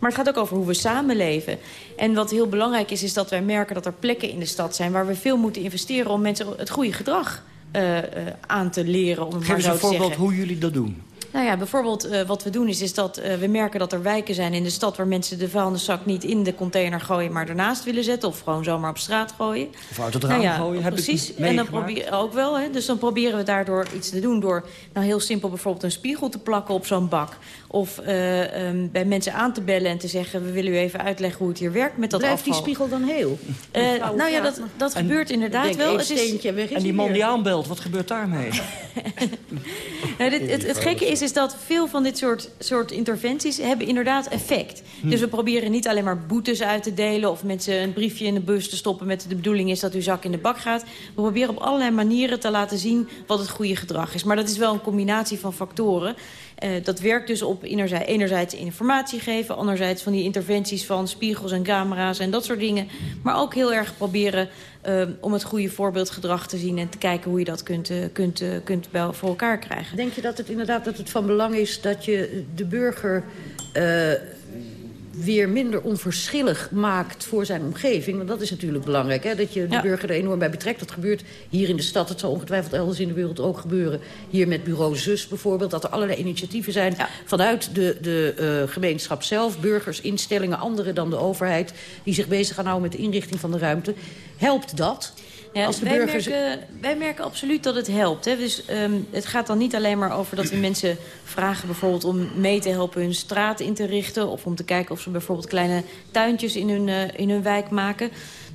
Maar het gaat ook over hoe we samenleven. En wat heel belangrijk is, is dat wij merken dat er plekken in de stad zijn... waar we veel moeten investeren om mensen het goede gedrag uh, uh, aan te leren. Om Geef eens een voorbeeld hoe jullie dat doen. Nou ja, bijvoorbeeld uh, wat we doen is, is dat uh, we merken dat er wijken zijn in de stad... waar mensen de vuilniszak niet in de container gooien... maar ernaast willen zetten of gewoon zomaar op straat gooien. Of uit het raam nou ja, gooien, heb precies. ik en dan probeer, ook wel, hè. Dus dan proberen we daardoor iets te doen... door nou heel simpel bijvoorbeeld een spiegel te plakken op zo'n bak. Of uh, um, bij mensen aan te bellen en te zeggen... we willen u even uitleggen hoe het hier werkt met dat Blijft die afval. spiegel dan heel? Uh, nou ja, dat, dat En- gebeurt inderdaad denk, wel. Het is, steentje en weg is En die man die aanbelt, wat gebeurt daarmee? Nou, dit, het, het gekke is, is dat veel van dit soort, soort interventies hebben inderdaad effect. Dus we proberen niet alleen maar boetes uit te delen... of mensen een briefje in de bus te stoppen met de bedoeling is dat uw zak in de bak gaat. We proberen op allerlei manieren te laten zien wat het goede gedrag is. Maar dat is wel een combinatie van factoren. Eh, dat werkt dus op enerzijds, informatie geven... anderzijds van die interventies van spiegels en camera's en dat soort dingen. Maar ook heel erg proberen eh, om het goede voorbeeldgedrag te zien... en te kijken hoe je dat kunt, eh, kunt, kunt bij, voor elkaar krijgen. Denk je dat het inderdaad dat het van belang is dat je de burger eh, weer minder onverschillig maakt voor zijn omgeving? Want dat is natuurlijk belangrijk, hè? dat je de Ja. burger er enorm bij betrekt. Dat gebeurt hier in de stad, het zal ongetwijfeld elders in de wereld ook gebeuren. Hier met bureau ZUS bijvoorbeeld, dat er allerlei initiatieven zijn... vanuit de, de eh, gemeenschap zelf, burgers, instellingen, anderen dan de overheid... die zich bezig gaan houden met de inrichting van de ruimte. Helpt dat? Ja, Als de wij, burgers- merken, wij merken absoluut dat het helpt. Hè. Dus ehm, het gaat dan niet alleen maar over dat we mensen vragen... bijvoorbeeld om mee te helpen hun straat in te richten... of om te kijken of ze bijvoorbeeld kleine tuintjes in hun, eh, in hun wijk maken...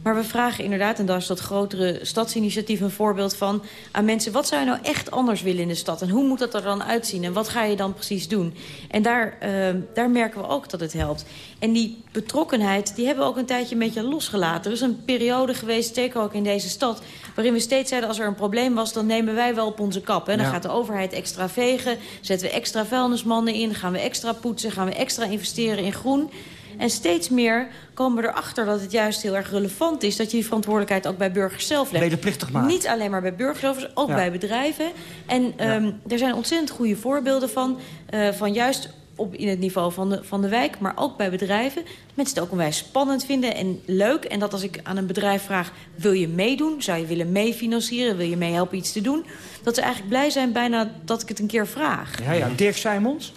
Maar we vragen inderdaad, en daar is dat grotere stadsinitiatief een voorbeeld van... aan mensen, wat zou je nou echt anders willen in de stad? En hoe moet dat er dan uitzien? En wat ga je dan precies doen? En daar, ehm, daar merken we ook dat het helpt. En die betrokkenheid, die hebben we ook een tijdje een beetje losgelaten. Er is een periode geweest, zeker ook in deze stad... waarin we steeds zeiden, als er een probleem was... dan nemen wij wel op onze kap. Hè? Dan Ja. gaat de overheid extra vegen, zetten we extra vuilnismannen in... gaan we extra poetsen, gaan we extra investeren in groen... En steeds meer komen we erachter dat het juist heel erg relevant is... dat je die verantwoordelijkheid ook bij burgers zelf legt. Medeplichtig. Niet alleen maar bij burgers, ook Ja. bij bedrijven. En ehm, er zijn ontzettend goede voorbeelden van... eh, van juist op, in het niveau van de, van de wijk, maar ook bij bedrijven. Dat mensen het ook onwijs spannend vinden en leuk. En dat als ik aan een bedrijf vraag, wil je meedoen? Zou je willen meefinancieren? Wil je meehelpen iets te doen? Dat ze eigenlijk blij zijn bijna dat ik het een keer vraag. Ja, ja. Dirk Simons?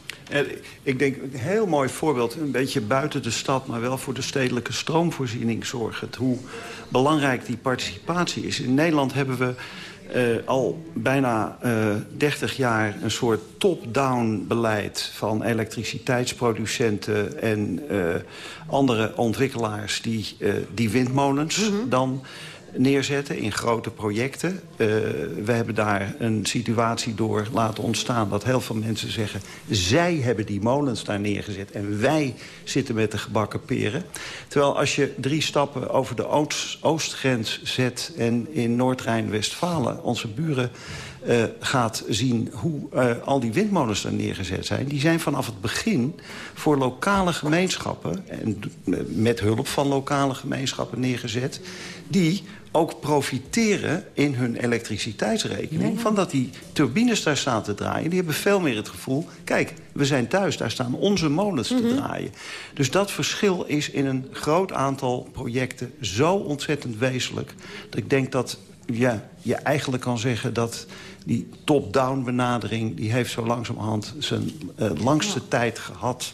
Ik denk een heel mooi voorbeeld, een beetje buiten de stad... maar wel voor de stedelijke stroomvoorziening zorgt. Hoe belangrijk die participatie is. In Nederland hebben we eh, al bijna eh 30 jaar een soort top-down beleid... van elektriciteitsproducenten en eh, andere ontwikkelaars... die, eh, die windmolens dan neerzetten in grote projecten. Uh, we hebben daar een situatie door laten ontstaan... dat heel veel mensen zeggen... zij hebben die molens daar neergezet en wij zitten met de gebakken peren. Terwijl als je drie stappen over de oost oostgrens zet... en in Noord-Rijn-Westfalen onze buren uh, gaat zien hoe uh, al die windmolens daar neergezet zijn... die zijn vanaf het begin voor lokale gemeenschappen... en met hulp van lokale gemeenschappen neergezet... die ook profiteren in hun elektriciteitsrekening... Ja. van dat die turbines daar staan te draaien. Die hebben veel meer het gevoel... kijk, we zijn thuis, daar staan onze molens te draaien. Dus dat verschil is in een groot aantal projecten zo ontzettend wezenlijk... dat ik denk dat ja, je eigenlijk kan zeggen dat die top-down benadering... die heeft zo langzamerhand zijn uh, langste tijd gehad...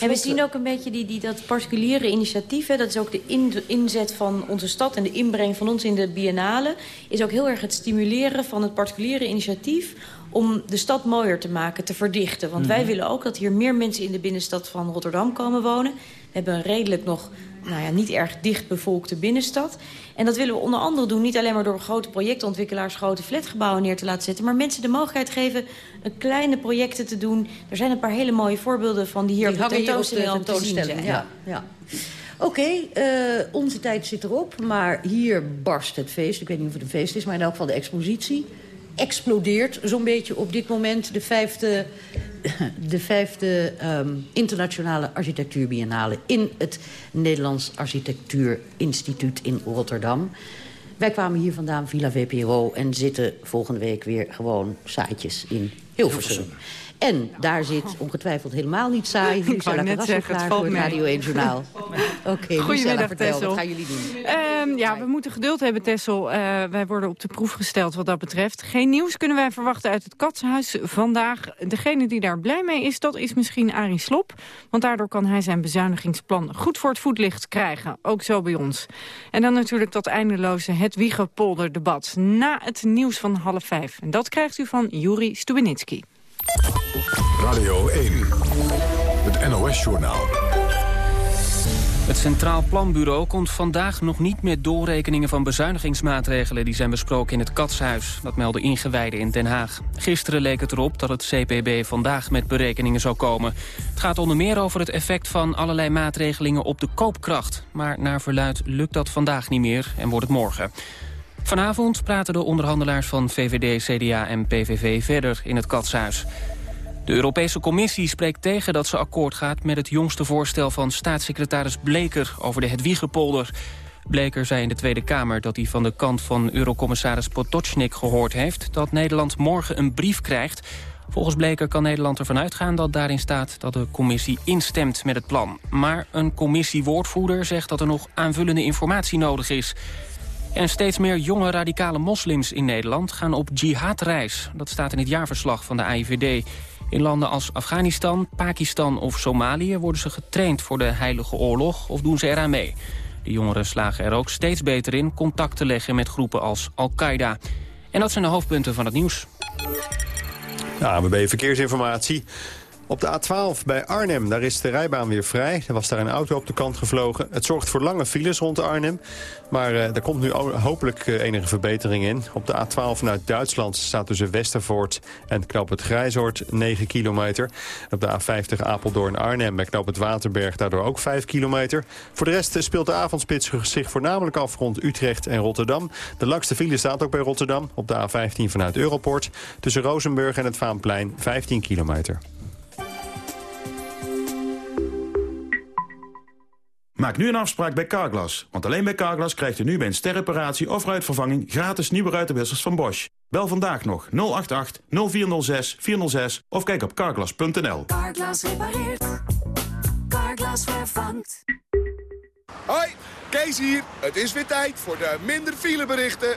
En we zien ook een beetje die, die, dat particuliere initiatief. Hè, dat is ook de in, inzet van onze stad en de inbreng van ons in de biennale. Is ook heel erg het stimuleren van het particuliere initiatief om de stad mooier te maken, te verdichten. Want wij Mhm. willen ook dat hier meer mensen in de binnenstad van Rotterdam komen wonen. We hebben een redelijk nog nou ja, niet erg dicht bevolkte binnenstad. En dat willen we onder andere doen, niet alleen maar door grote projectontwikkelaars grote flatgebouwen neer te laten zetten, maar mensen de mogelijkheid geven een kleine projecten te doen. Er zijn een paar hele mooie voorbeelden van die hier Die op de tentoonstelling al te zien tentoonstelling, zijn. ja. ja. Oké, eh, onze tijd zit erop, maar hier barst het feest. Ik weet niet of het een feest is, maar in elk geval de expositie. Explodeert zo'n beetje op dit moment de vijfde, de vijfde um, internationale architectuurbiennale... in het Nederlands Architectuurinstituut in Rotterdam. Wij kwamen hier vandaan, Villa VPRO, en zitten volgende week weer gewoon saaitjes in Hilversum. En daar zit ongetwijfeld helemaal niet saai. Lucella Carrasso klaar voor het Radio 1 Journaal. Oké, okay, Goedemiddag, vertel, wat gaan jullie doen? Um, ja, we moeten geduld hebben, Tessel. Uh, wij worden op de proef gesteld wat dat betreft. Geen nieuws kunnen wij verwachten uit het Katsenhuis vandaag. Degene die daar blij mee is, dat is misschien Arie Slop. Want daardoor kan hij zijn bezuinigingsplan goed voor het voetlicht krijgen. Ook zo bij ons. En dan natuurlijk dat eindeloze Het debat Na het nieuws van half vijf. En dat krijgt u van Juri Stubenitski. Radio 1, het NOS-journaal. Het Centraal Planbureau komt vandaag nog niet met doorrekeningen van bezuinigingsmaatregelen die zijn besproken in het Katshuis. Dat melden ingewijden in Den Haag. Gisteren leek het erop dat het CPB vandaag met berekeningen zou komen. Het gaat onder meer over het effect van allerlei maatregelingen op de koopkracht. Maar naar verluid lukt dat vandaag niet meer en wordt het morgen. Vanavond praten de onderhandelaars van VVD, CDA en PVV verder in het Katshuis. De Europese Commissie spreekt tegen dat ze akkoord gaat met het jongste voorstel van staatssecretaris Bleker over de Hedwiegepolder. Bleker zei in de Tweede Kamer dat hij van de kant van eurocommissaris Potocnik gehoord heeft dat Nederland morgen een brief krijgt. Volgens Bleker kan Nederland ervan uitgaan dat daarin staat dat de commissie instemt met het plan. Maar een commissiewoordvoerder zegt dat er nog aanvullende informatie nodig is. En steeds meer jonge radicale moslims in Nederland gaan op jihadreis. Dat staat in het jaarverslag van de AIVD. In landen als Afghanistan, Pakistan of Somalië worden ze getraind voor de heilige oorlog of doen ze eraan mee. De jongeren slagen er ook steeds beter in contact te leggen met groepen als Al-Qaeda. En dat zijn de hoofdpunten van het nieuws. ABB Verkeersinformatie. Op de A12 bij Arnhem, daar is de rijbaan weer vrij. Er was daar een auto op de kant gevlogen. Het zorgt voor lange files rond Arnhem. Maar uh, er komt nu hopelijk uh, enige verbetering in. Op de A12 vanuit Duitsland staat tussen Westervoort en Knap het Grijzoord 9 kilometer. Op de A50 Apeldoorn-Arnhem bij Knap het Waterberg daardoor ook 5 kilometer. Voor de rest speelt de avondspits zich voornamelijk af rond Utrecht en Rotterdam. De langste file staat ook bij Rotterdam op de A15 vanuit Europort. Tussen Rozenburg en het Vaanplein 15 kilometer. Maak nu een afspraak bij Carglass. Want alleen bij Carglass krijgt u nu bij een sterreparatie of ruitvervanging... gratis nieuwe ruitenwissers van Bosch. Bel vandaag nog 088 0406 406 of kijk op carglass.nl. Carglass repareert. Carglass vervangt. Hoi, Kees hier. Het is weer tijd voor de minder fileberichten.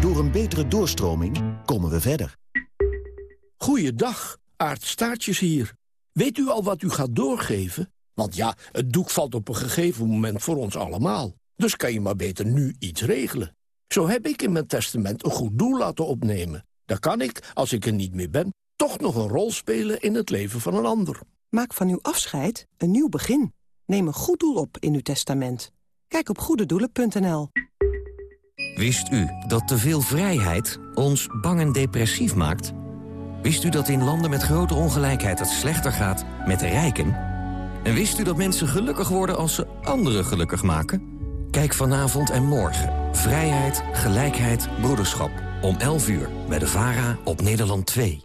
Door een betere doorstroming komen we verder. Goeiedag, Aart Staartjes hier. Weet u al wat u gaat doorgeven? Want ja, het doek valt op een gegeven moment voor ons allemaal. Dus kan je maar beter nu iets regelen. Zo heb ik in mijn testament een goed doel laten opnemen. Dan kan ik, als ik er niet meer ben, toch nog een rol spelen in het leven van een ander. Maak van uw afscheid een nieuw begin. Neem een goed doel op in uw testament. Kijk op goededoelen.nl. Wist u dat te veel vrijheid ons bang en depressief maakt? Wist u dat in landen met grote ongelijkheid het slechter gaat met de rijken... En wist u dat mensen gelukkig worden als ze anderen gelukkig maken? Kijk vanavond en morgen. Vrijheid, gelijkheid, broederschap. Om 11 uur bij de VARA op Nederland 2.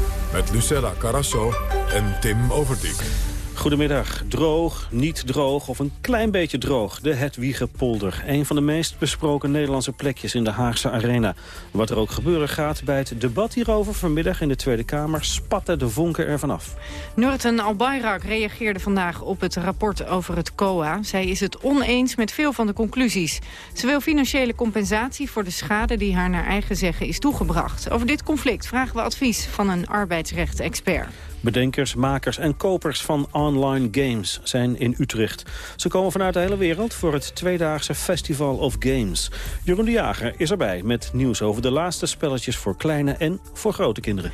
met Lucella Carasso en Tim Overdijk. Goedemiddag. Droog, niet droog of een klein beetje droog. De Hedwiegepolder. Een van de meest besproken Nederlandse plekjes in de Haagse Arena. Wat er ook gebeuren gaat bij het debat hierover vanmiddag in de Tweede Kamer... spatten de vonken ervan af. Nurten Albayrak reageerde vandaag op het rapport over het COA. Zij is het oneens met veel van de conclusies. Ze wil financiële compensatie voor de schade die haar naar eigen zeggen is toegebracht. Over dit conflict vragen we advies van een arbeidsrecht-expert. Bedenkers, makers en kopers van online games zijn in Utrecht. Ze komen vanuit de hele wereld voor het tweedaagse Festival of Games. Jeroen de Jager is erbij met nieuws over de laatste spelletjes voor kleine en voor grote kinderen.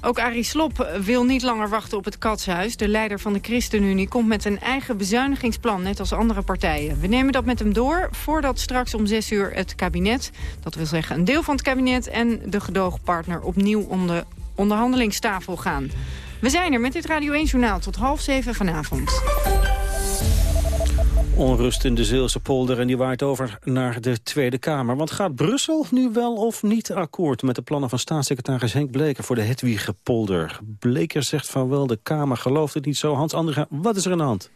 Ook Arie Slop wil niet langer wachten op het katshuis. De leider van de ChristenUnie komt met een eigen bezuinigingsplan, net als andere partijen. We nemen dat met hem door voordat straks om zes uur het kabinet... dat wil zeggen een deel van het kabinet en de gedoogpartner... opnieuw om de onderhandelingstafel gaan. We zijn er met dit Radio 1-journaal tot half zeven vanavond. Onrust in de Zeelse polder en die waait over naar de Tweede Kamer. Want gaat Brussel nu wel of niet akkoord met de plannen van staatssecretaris Henk Bleker voor de Hedwigepolder? Bleker zegt van wel, de Kamer gelooft het niet zo. Hans Andringa, wat is er aan de hand?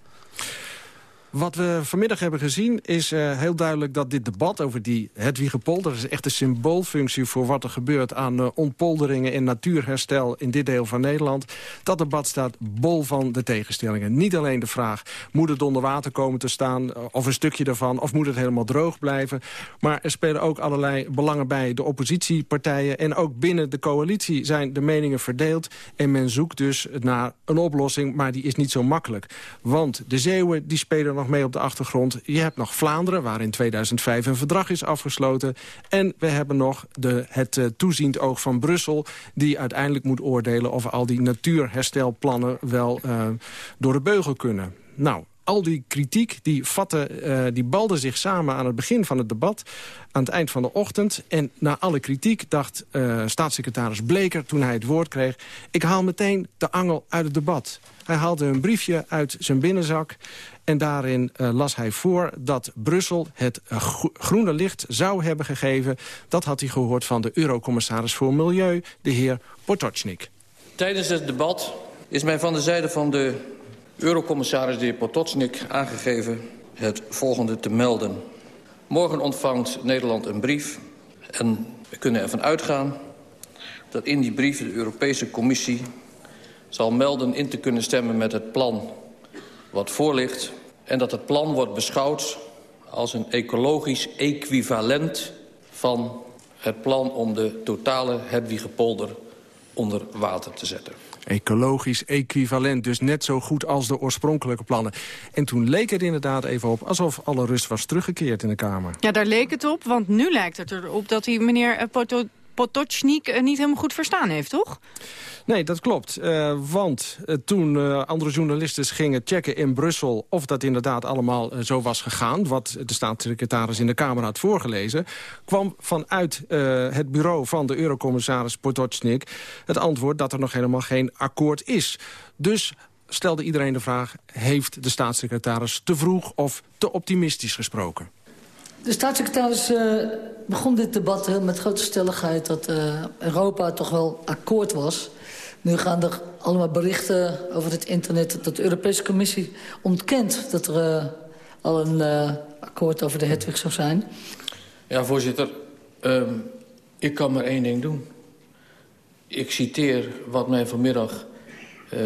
Wat we vanmiddag hebben gezien is uh, heel duidelijk dat dit debat over die Hedwigepolder... is echt een symboolfunctie voor wat er gebeurt aan uh, ontpolderingen en natuurherstel in dit deel van Nederland. Dat debat staat bol van de tegenstellingen. Niet alleen de vraag, moet het onder water komen te staan... Uh, of een stukje daarvan, of moet het helemaal droog blijven. Maar er spelen ook allerlei belangen bij de oppositiepartijen... en ook binnen de coalitie zijn de meningen verdeeld... en men zoekt dus naar een oplossing, maar die is niet zo makkelijk. Want de Zeeuwen die spelen nog mee op de achtergrond. Je hebt nog Vlaanderen, waar in 2005 een verdrag is afgesloten. En we hebben nog de, het uh, toeziend oog van Brussel... die uiteindelijk moet oordelen of al die natuurherstelplannen... wel uh, door de beugel kunnen. Nou, al die kritiek, die, vatten, uh, die balde zich samen aan het begin van het debat... aan het eind van de ochtend. En na alle kritiek dacht staatssecretaris Bleker, toen hij het woord kreeg... ik haal meteen de angel uit het debat. Hij haalde een briefje uit zijn binnenzak... En daarin uh, las hij voor dat Brussel het uh, groene licht zou hebben gegeven. Dat had hij gehoord van de Eurocommissaris voor Milieu, de heer Potocnik. Tijdens het debat is mij van de zijde van de Eurocommissaris, de heer Potocnik, aangegeven het volgende te melden. Morgen ontvangt Nederland een brief en we kunnen ervan uitgaan dat in die brief de Europese Commissie zal melden in te kunnen stemmen met het plan wat voor ligt... en dat het plan wordt beschouwd als een ecologisch equivalent... van het plan om de totale Hedwigepolder onder water te zetten. Ecologisch equivalent, dus net zo goed als de oorspronkelijke plannen. En toen leek het inderdaad even op alsof alle rust was teruggekeerd in de Kamer. Ja, daar leek het op, want nu lijkt het erop dat hij meneer Potocnik niet helemaal goed verstaan heeft, toch? Nee, dat klopt. Uh, want uh, toen andere journalisten gingen checken in Brussel... of dat inderdaad allemaal zo was gegaan... wat de staatssecretaris in de Kamer had voorgelezen... kwam vanuit het bureau van de eurocommissaris Potocnik... het antwoord dat er nog helemaal geen akkoord is. Dus stelde iedereen de vraag... heeft de staatssecretaris te vroeg of te optimistisch gesproken? De staatssecretaris uh, begon dit debat met grote stelligheid... dat uh, Europa toch wel akkoord was. Nu gaan er allemaal berichten over het internet... dat de Europese Commissie ontkent dat er uh, al een akkoord over de Hedwig zou zijn. Ja, voorzitter. Um, ik kan maar één ding doen. Ik citeer wat mij vanmiddag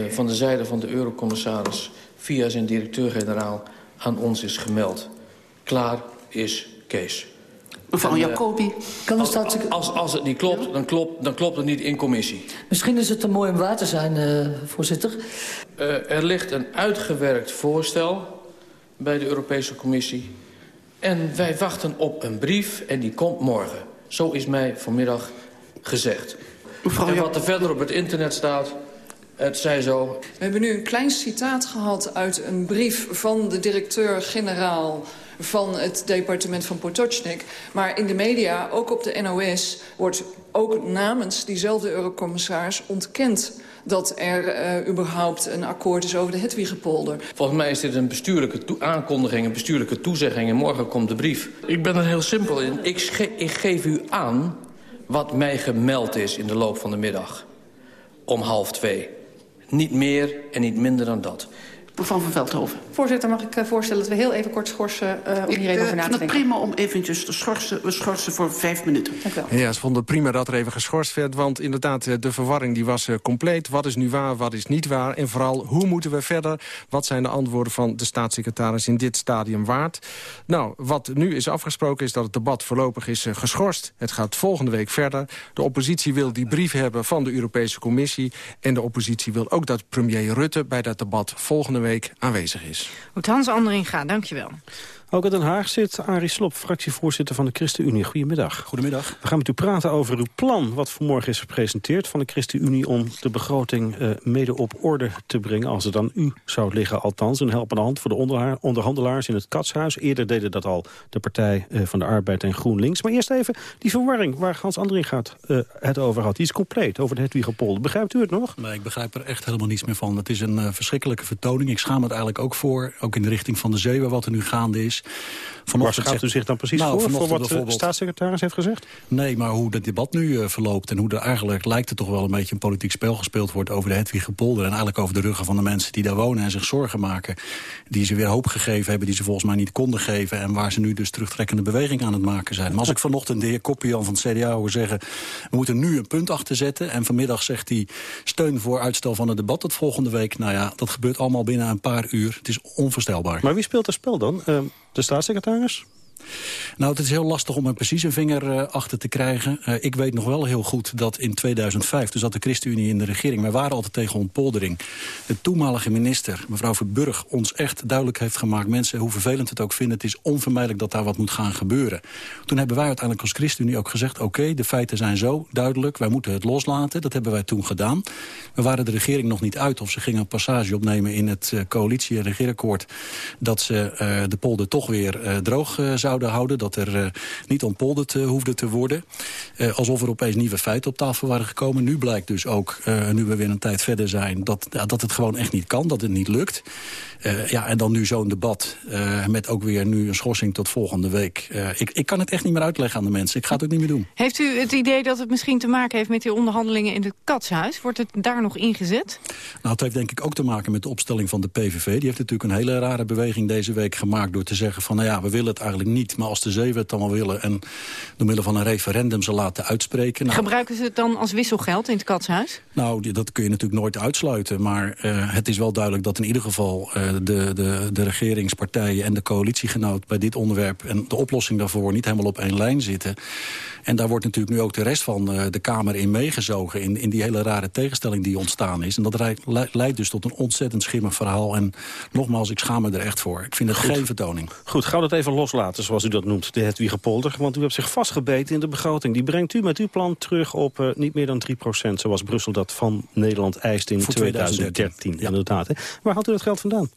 van de zijde van de eurocommissaris... via zijn directeur-generaal aan ons is gemeld. Klaar is Kees. Mevrouw en, uh, Jacobi, kan als, als, als, als het niet klopt, dan klopt, dan klopt het niet in commissie. Misschien is het te mooi om waar te zijn, uh, voorzitter. Uh, er ligt een uitgewerkt voorstel bij de Europese Commissie. En wij wachten op een brief en die komt morgen. Zo is mij vanmiddag gezegd. Mevrouw en wat er verder op het internet staat, het zij zo. We hebben nu een klein citaat gehad uit een brief van de directeur-generaal van het departement van Potocnik. Maar in de media, ook op de NOS, wordt ook namens diezelfde eurocommissaris ontkend dat er uh, überhaupt een akkoord is over de Hedwigepolder. Volgens mij is dit een bestuurlijke aankondiging, een bestuurlijke toezegging... en morgen komt de brief. Ik ben er heel simpel in. Ik, ik geef u aan wat mij gemeld is in de loop van de middag. Om half twee. Niet meer en niet minder dan dat. Mevrouw van Veldhoven. Voorzitter, mag ik voorstellen dat we heel even kort schorsen uh, om hier even over na te denken? Ik vind het prima om eventjes te schorsen. We schorsen voor vijf minuten. Dank u wel. Ja, ze vonden het prima dat er even geschorst werd. Want inderdaad, de verwarring die was compleet. Wat is nu waar, wat is niet waar? En vooral, hoe moeten we verder? Wat zijn de antwoorden van de staatssecretaris in dit stadium waard? Nou, wat nu is afgesproken is dat het debat voorlopig is geschorst. Het gaat volgende week verder. De oppositie wil die brief hebben van de Europese Commissie. En de oppositie wil ook dat premier Rutte bij dat debat volgende week aanwezig is. Goed, Hans Andringa, dankjewel. Ook in Den Haag zit Arie Slop, fractievoorzitter van de ChristenUnie. Goedemiddag. Goedemiddag. We gaan met u praten over uw plan wat vanmorgen is gepresenteerd van de ChristenUnie... om de begroting uh, mede op orde te brengen, als het aan u zou liggen. Althans, een helpende hand voor de onderhandelaars in het Katshuis. Eerder deden dat al de Partij uh, van de Arbeid en GroenLinks. Maar eerst even die verwarring waar Hans Andring gaat, uh, het over had. Die is compleet over de Hedwigepolder. Begrijpt u het nog? Nee, ik begrijp er echt helemaal niets meer van. Het is een verschrikkelijke vertoning. Ik schaam het eigenlijk ook voor, ook in de richting van de zeeuwen wat er nu gaande is. Vanochtend Waar gaat u zich dan precies nou, voor? Voor wat de staatssecretaris heeft gezegd? Nee, maar hoe het debat nu uh, verloopt... en hoe er eigenlijk lijkt het toch wel een beetje een politiek spel gespeeld wordt... over de Hedwigepolder en eigenlijk over de ruggen van de mensen die daar wonen... en zich zorgen maken, die ze weer hoop gegeven hebben... die ze volgens mij niet konden geven... en waar ze nu dus terugtrekkende beweging aan het maken zijn. Maar als ik vanochtend de heer Koppian van het CDA hoor zeggen... we moeten nu een punt achter zetten... en vanmiddag zegt hij steun voor uitstel van het debat tot volgende week... nou ja, dat gebeurt allemaal binnen een paar uur. Het is onvoorstelbaar. Maar wie speelt het spel dan? Uh, de staatssecretaris? Nou, het is heel lastig om er precies een vinger uh, achter te krijgen. Uh, ik weet nog wel heel goed dat in 2005, toen zat de ChristenUnie in de regering... wij waren altijd tegen ontpoldering. De toenmalige minister, mevrouw Verburg, ons echt duidelijk heeft gemaakt... mensen, hoe vervelend het ook vinden, het is onvermijdelijk dat daar wat moet gaan gebeuren. Toen hebben wij uiteindelijk als ChristenUnie ook gezegd... oké, de feiten zijn zo duidelijk, wij moeten het loslaten. Dat hebben wij toen gedaan. We waren de regering nog niet uit of ze gingen een passage opnemen... in het uh, coalitie- en regeerakkoord... dat ze de polder toch weer droog zouden houden. Dat er uh, niet ontpolderd uh, hoefde te worden. Uh, alsof er opeens nieuwe feiten op tafel waren gekomen. Nu blijkt dus ook, nu we weer een tijd verder zijn... Dat, dat het gewoon echt niet kan, dat het niet lukt. ja, en dan nu zo'n debat met ook weer nu een schorsing tot volgende week. ik, ik kan het echt niet meer uitleggen aan de mensen. Ik ga het ook niet meer doen. Heeft u het idee dat het misschien te maken heeft met die onderhandelingen in het Katshuis? Wordt het daar nog ingezet? Nou, het heeft denk ik ook te maken met de opstelling van de PVV. Die heeft natuurlijk een hele rare beweging deze week gemaakt... door te zeggen van, nou ja, we willen het eigenlijk niet maar als de zeven het dan wel willen... en door middel van een referendum ze laten uitspreken... Nou, Gebruiken ze het dan als wisselgeld in het katshuis? Nou, dat kun je natuurlijk nooit uitsluiten. Maar uh, het is wel duidelijk dat in ieder geval uh, de, de, de regeringspartijen... en de coalitiegenoot bij dit onderwerp... en de oplossing daarvoor niet helemaal op één lijn zitten. En daar wordt natuurlijk nu ook de rest van uh, de Kamer in meegezogen... In, in die hele rare tegenstelling die ontstaan is. En dat leidt dus tot een ontzettend schimmig verhaal. En nogmaals, ik schaam me er echt voor. Ik vind het geen vertoning. Goed, gaan we dat even loslaten, zoals u dat noemt, de Hedwigepolder. Want u hebt zich vastgebeten in de begroting. Die brengt u met uw plan terug op uh, niet meer dan 3% zoals Brussel dat van Nederland eist in Voor 2013. 2013 ja. Inderdaad. Hè? Waar haalt u dat geld vandaan?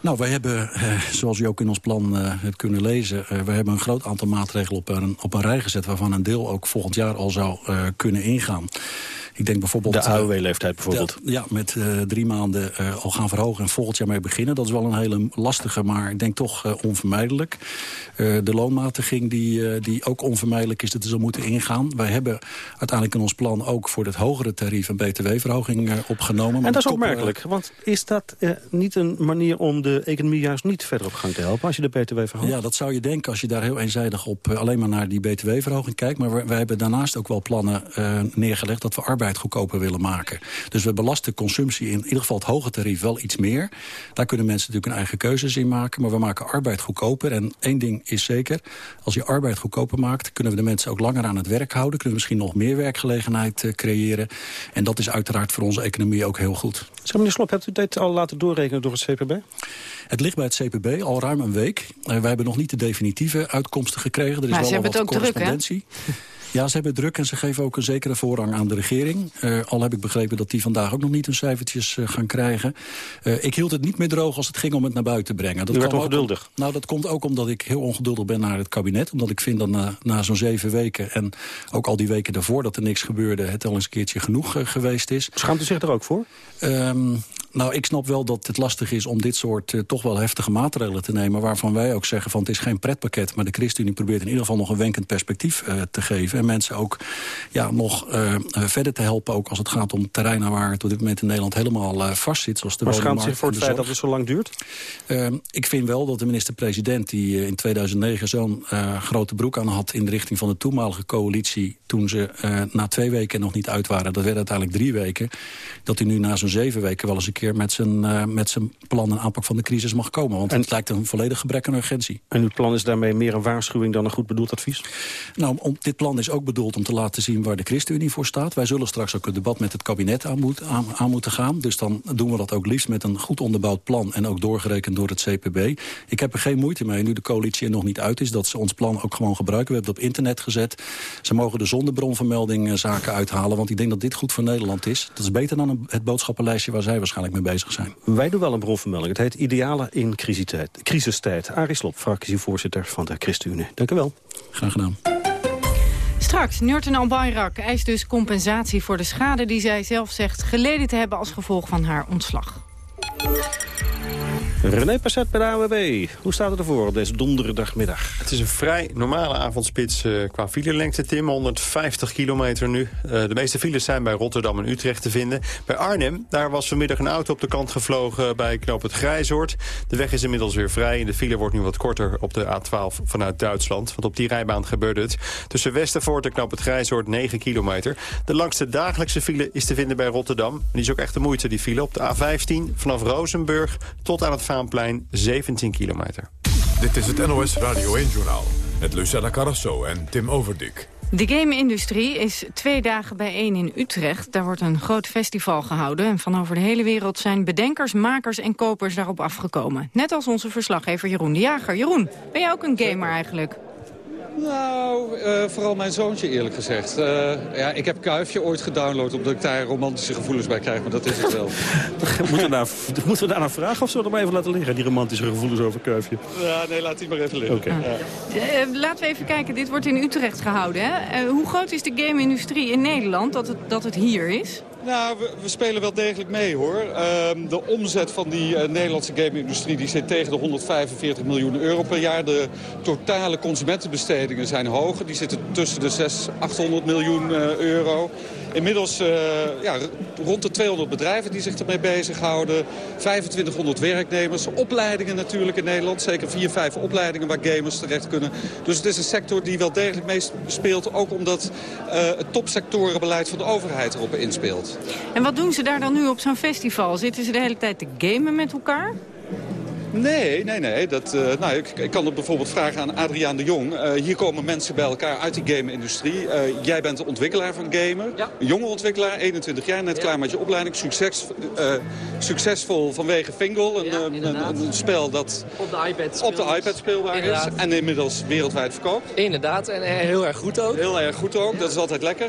Nou, wij hebben, uh, zoals u ook in ons plan uh, hebt kunnen lezen... we hebben een groot aantal maatregelen op een, op een rij gezet... waarvan een deel ook volgend jaar al zou kunnen ingaan. Ik denk bijvoorbeeld... De AOW-leeftijd bijvoorbeeld. ja, met uh, drie maanden uh, al gaan verhogen en volgend jaar mee beginnen. Dat is wel een hele lastige, maar ik denk toch uh, onvermijdelijk. De loonmatiging die, die ook onvermijdelijk is, dat er zal moeten ingaan. Wij hebben uiteindelijk in ons plan ook voor het hogere tarief een btw-verhoging opgenomen. En dat is opmerkelijk, want is dat niet een manier om de economie juist niet verder op gang te helpen als je de btw verhoogt? Ja, dat zou je denken als je daar heel eenzijdig op alleen maar naar die btw-verhoging kijkt. Maar wij hebben daarnaast ook wel plannen neergelegd dat we arbeid goedkoper willen maken. Dus we belasten consumptie in ieder geval het hoge tarief wel iets meer. Daar kunnen mensen natuurlijk hun eigen keuzes in maken. Maar we maken arbeid goedkoper. En één ding is zeker, als je arbeid goedkoper maakt... kunnen we de mensen ook langer aan het werk houden. Kunnen we misschien nog meer werkgelegenheid uh, creëren. En dat is uiteraard voor onze economie ook heel goed. Zeg meneer Slop, hebt u dit al laten doorrekenen door het CPB? Het ligt bij het CPB al ruim een week. Uh, wij hebben nog niet de definitieve uitkomsten gekregen. Er is maar wel ze hebben wat het ook correspondentie. druk, hè? Ja, ze hebben druk en ze geven ook een zekere voorrang aan de regering. Uh, al heb ik begrepen dat die vandaag ook nog niet hun cijfertjes uh, gaan krijgen. Uh, ik hield het niet meer droog als het ging om het naar buiten te brengen. Dat U werd ongeduldig? Om, nou, dat komt ook omdat ik heel ongeduldig ben naar het kabinet. Omdat ik vind dat na, na zo'n zeven weken en ook al die weken daarvoor dat er niks gebeurde... het al eens een keertje genoeg geweest is. Schaamt u zich er ook voor? Um, Nou, ik snap wel dat het lastig is om dit soort uh, toch wel heftige maatregelen te nemen... waarvan wij ook zeggen van het is geen pretpakket... maar de ChristenUnie probeert in ieder geval nog een wenkend perspectief uh, te geven... en mensen ook ja, nog uh, verder te helpen, ook als het gaat om terreinen... waar het op dit moment in Nederland helemaal vast zit. Zoals de maar schaamt zich voor het feit dat het zo lang duurt? Ehm, ik vind wel dat de minister-president die in 2009 zo'n grote broek aan had... in de richting van de toenmalige coalitie... toen ze na twee weken nog niet uit waren, dat werd uiteindelijk drie weken... dat hij nu na zo'n zeven weken wel eens een keer met zijn, uh, met zijn plan en aanpak van de crisis mag komen. Want en, het lijkt een volledig gebrek aan urgentie. En uw plan is daarmee meer een waarschuwing dan een goed bedoeld advies? Nou, om, dit plan is ook bedoeld om te laten zien waar de ChristenUnie voor staat. Wij zullen straks ook een debat met het kabinet aan, moet, aan, aan moeten gaan. Dus dan doen we dat ook liefst met een goed onderbouwd plan en ook doorgerekend door het CPB. Ik heb er geen moeite mee, nu de coalitie er nog niet uit is, dat ze ons plan ook gewoon gebruiken. We hebben het op internet gezet. Ze mogen de zondebronvermelding zaken uithalen, want ik denk dat dit goed voor Nederland is. Dat is beter dan het boodschappenlijstje waar zij waarschijnlijk mee bezig zijn. Wij doen wel een bronvermelding. Het heet Idealen in crisistijd. crisistijd. Arie Slob, fractievoorzitter van de ChristenUnie. Dank u wel. Graag gedaan. Straks, Nurten Albayrak eist dus compensatie voor de schade die zij zelf zegt geleden te hebben als gevolg van haar ontslag. René Passet bij de AWB. Hoe staat het ervoor op deze donderdagmiddag? Het is een vrij normale avondspits uh, qua filelengte, Tim. 150 kilometer nu. Uh, de meeste files zijn bij Rotterdam en Utrecht te vinden. Bij Arnhem, daar was vanmiddag een auto op de kant gevlogen bij knoop het Grijzoord. De weg is inmiddels weer vrij en de file wordt nu wat korter op de A12 vanuit Duitsland. Want op die rijbaan gebeurde het. Tussen Westervoort en knoop het Grijzoord 9 kilometer. De langste dagelijkse file is te vinden bij Rotterdam. die is ook echt de moeite, die file. Op de A15 vanaf Rozenburg tot aan het Vaanplein 17 kilometer. Dit is het NOS Radio 1-journaal met Lucella Carrasso en Tim Overdik. De game-industrie is twee dagen bijeen in Utrecht. Daar wordt een groot festival gehouden. En van over de hele wereld zijn bedenkers, makers en kopers daarop afgekomen. Net als onze verslaggever Jeroen de Jager. Jeroen, ben jij ook een gamer eigenlijk? Nou, uh, vooral mijn zoontje eerlijk gezegd. Uh, ja, ik heb Kuifje ooit gedownload omdat ik daar romantische gevoelens bij krijg, maar dat is het wel. moeten, we daar, moeten we daar naar vragen of zullen we hem even laten liggen, die romantische gevoelens over Kuifje? Ja, nee, laat die maar even liggen. Okay. Ja. Uh, laten we even kijken, dit wordt in Utrecht gehouden. Hè? hoe groot is de game-industrie in Nederland dat het, dat het hier is? Nou, we, spelen wel degelijk mee hoor. Uh, de omzet van die uh, Nederlandse game-industrie zit tegen de 145 miljoen euro per jaar. De totale consumentenbestedingen zijn hoger. Die zitten tussen de 600, 800 miljoen uh, euro. Inmiddels ja, rond de 200 bedrijven die zich ermee bezighouden. 2500 werknemers. Opleidingen natuurlijk in Nederland. Zeker 4, 5 opleidingen waar gamers terecht kunnen. Dus het is een sector die wel degelijk meespeelt. Ook omdat het topsectorenbeleid van de overheid erop inspeelt. En wat doen ze daar dan nu op zo'n festival? Zitten ze de hele tijd te gamen met elkaar? Nee, nee, nee. Dat, uh, nou, ik, ik, kan het bijvoorbeeld vragen aan Adriaan de Jong. Uh, hier komen mensen bij elkaar uit die game-industrie. Uh, jij bent de ontwikkelaar van gamer. Ja. Een jonge ontwikkelaar, 21 jaar, net ja. klaar met je opleiding. Succes, succesvol vanwege Fingal. Een, ja, een, een, een, spel dat op de iPad, op de iPad speelbaar inderdaad. is. En inmiddels wereldwijd verkoopt. Inderdaad, en heel erg goed ook. Heel erg goed ook, dat is altijd lekker.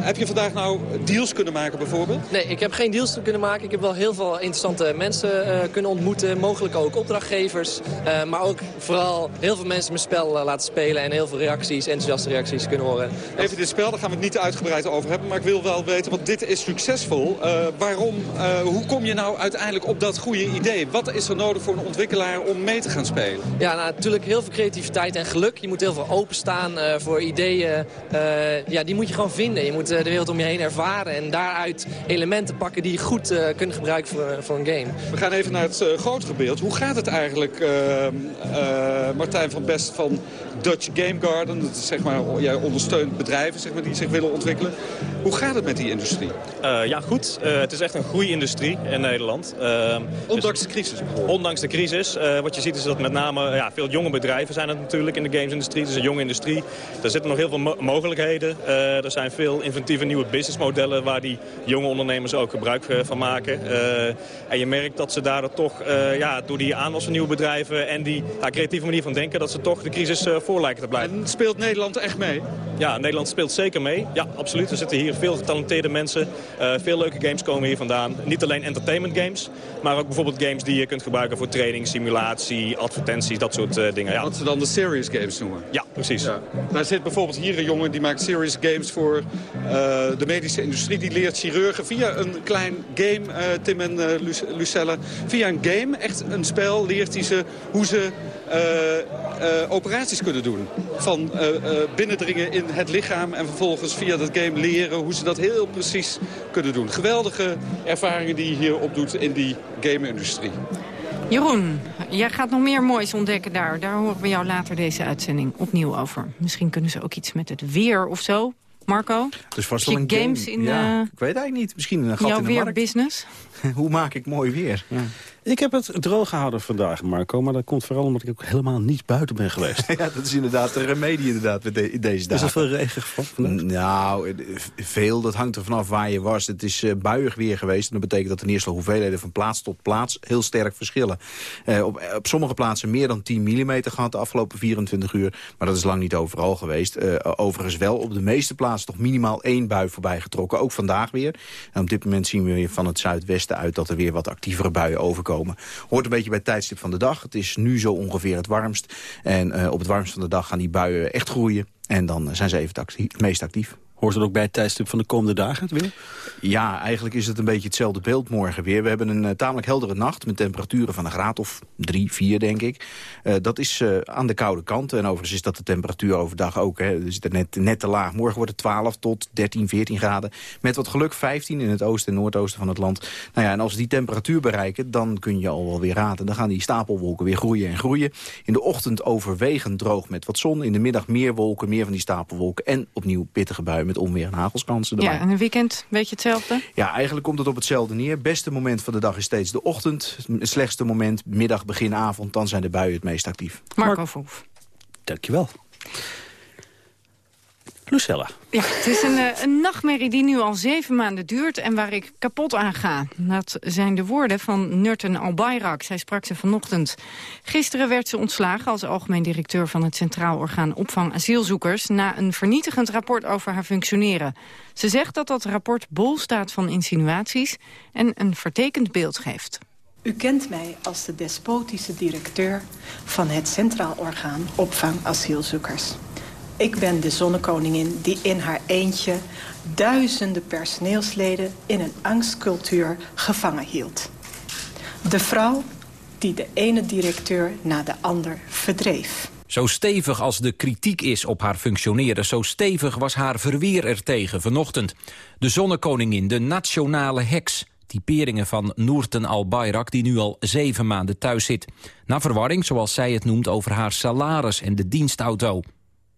Heb je vandaag nou deals kunnen maken bijvoorbeeld? Nee, ik heb geen deals kunnen maken. Ik heb wel heel veel interessante mensen uh, kunnen ontmoeten. Mogelijk ook opdrachtgevers. Uh, maar ook vooral heel veel mensen mijn spel uh, laten spelen. En heel veel reacties, enthousiaste reacties kunnen horen. Even dit spel, daar gaan we het niet uitgebreid over hebben. Maar ik wil wel weten, want dit is succesvol. waarom, hoe kom je nou uiteindelijk op dat goede idee? Wat is er nodig voor een ontwikkelaar om mee te gaan spelen? Ja, nou, natuurlijk heel veel creativiteit en geluk. Je moet heel veel openstaan voor ideeën. ja, die moet je gewoon vinden. Je moet de wereld om je heen ervaren. En daaruit elementen pakken die je goed uh, kunt gebruiken voor, voor een game. We gaan even naar het uh, grotere beeld. Hoe gaat het eigenlijk, uh, Martijn van Best van Dutch Game Garden? Dat is, zeg maar, jij ondersteunt bedrijven zeg maar, die zich willen ontwikkelen. Hoe gaat het met die industrie? ja, goed. het is echt een groeiindustrie in Nederland. ondanks de crisis? Ondanks de crisis. wat je ziet is dat met name ja, veel jonge bedrijven zijn het natuurlijk in de gamesindustrie. Het is een jonge industrie. Er zitten nog heel veel mo mogelijkheden. er zijn veel inventieve nieuwe businessmodellen waar die jonge ondernemers ook gebruik van maken. Uh, en je merkt dat ze daardoor toch, uh, ja, door die aanwas van nieuwe bedrijven en die ja, creatieve manier van denken, dat ze toch de crisis voor lijken te blijven. En speelt Nederland echt mee? Ja, Nederland speelt zeker mee. Ja, absoluut. Er zitten hier veel getalenteerde mensen. veel leuke games komen hier vandaan. Niet alleen entertainment games, maar ook bijvoorbeeld games die je kunt gebruiken voor training, simulatie, advertenties, dat soort dingen. Ja. Wat ze dan de serious games noemen? Ja, precies. Ja. Daar zit bijvoorbeeld hier een jongen die maakt serious games voor de medische industrie die leert chirurgen via een klein game, Tim en Lucelle, via een game, echt een spel, leert hij ze hoe ze operaties kunnen doen. Van binnendringen in het lichaam en vervolgens via dat game leren hoe ze dat heel precies kunnen doen. Geweldige ervaringen die je hier opdoet in die game-industrie. Jeroen, jij gaat nog meer moois ontdekken daar. Daar horen we jou later deze uitzending opnieuw over. Misschien kunnen ze ook iets met het weer of zo. Marco? Dus vast wel een games game. in ja, uh, ik weet eigenlijk niet. Misschien een gat in de markt. weerbusiness? Hoe maak ik mooi weer? Ja. Ik heb het droog gehouden vandaag, Marco. Maar dat komt vooral omdat ik ook helemaal niet buiten ben geweest. ja, dat is inderdaad de remedie inderdaad in deze dagen. Is er veel regen gevallen Nou, veel. Dat hangt er vanaf waar je was. Het is uh, buiig weer geweest. En dat betekent dat de neerslaghoeveelheden van plaats tot plaats heel sterk verschillen. Uh, op, op, sommige plaatsen meer dan 10 mm gehad de afgelopen 24 uur. Maar dat is lang niet overal geweest. Uh, overigens wel op de meeste plaatsen toch minimaal één bui voorbij getrokken. Ook vandaag weer. En op dit moment zien we weer van het zuidwesten uit dat er weer wat actievere buien overkomen. Hoort een beetje bij het tijdstip van de dag. Het is nu zo ongeveer het warmst. En uh, op het warmst van de dag gaan die buien echt groeien. En dan zijn ze even het meest actief. Hoort het ook bij het tijdstip van de komende dagen het weer? Ja, eigenlijk is het een beetje hetzelfde beeld morgen weer. We hebben een uh, tamelijk heldere nacht met temperaturen van een graad of 3, 4 denk ik. Uh, dat is uh, aan de koude kant. En overigens is dat de temperatuur overdag ook. Hè. Dus het net, net te laag. Morgen wordt het 12 tot 13, 14 graden. Met wat geluk 15 in het oosten en noordoosten van het land. Nou ja, en als we die temperatuur bereiken, dan kun je al wel weer raden. Dan gaan die stapelwolken weer groeien en groeien. In de ochtend overwegend droog met wat zon. In de middag meer wolken, meer van die stapelwolken. En opnieuw pittige buien met onweer en hagelskansen erbij. Ja, en een weekend, weet je hetzelfde? Ja, eigenlijk komt het op hetzelfde neer. Beste moment van de dag is steeds de ochtend. Het slechtste moment, middag, begin, avond. Dan zijn de buien het meest actief. Marco Verhoef. Dankjewel. Lucella. Ja, het is een, een, nachtmerrie die nu al zeven maanden duurt en waar ik kapot aan ga. Dat zijn de woorden van Nurten Albayrak. Zij sprak ze vanochtend. Gisteren werd ze ontslagen als algemeen directeur van het Centraal Orgaan Opvang Asielzoekers... na een vernietigend rapport over haar functioneren. Ze zegt dat dat rapport bol staat van insinuaties en een vertekend beeld geeft. U kent mij als de despotische directeur van het Centraal Orgaan Opvang Asielzoekers. Ik ben de zonnekoningin die in haar eentje duizenden personeelsleden in een angstcultuur gevangen hield. De vrouw die de ene directeur na de ander verdreef. Zo stevig als de kritiek is op haar functioneren... zo stevig was haar verweer ertegen vanochtend. De zonnekoningin, de nationale heks typeringen van Noorten al-Bayrak... die nu al zeven maanden thuis zit. Na verwarring, zoals zij het noemt, over haar salaris en de dienstauto.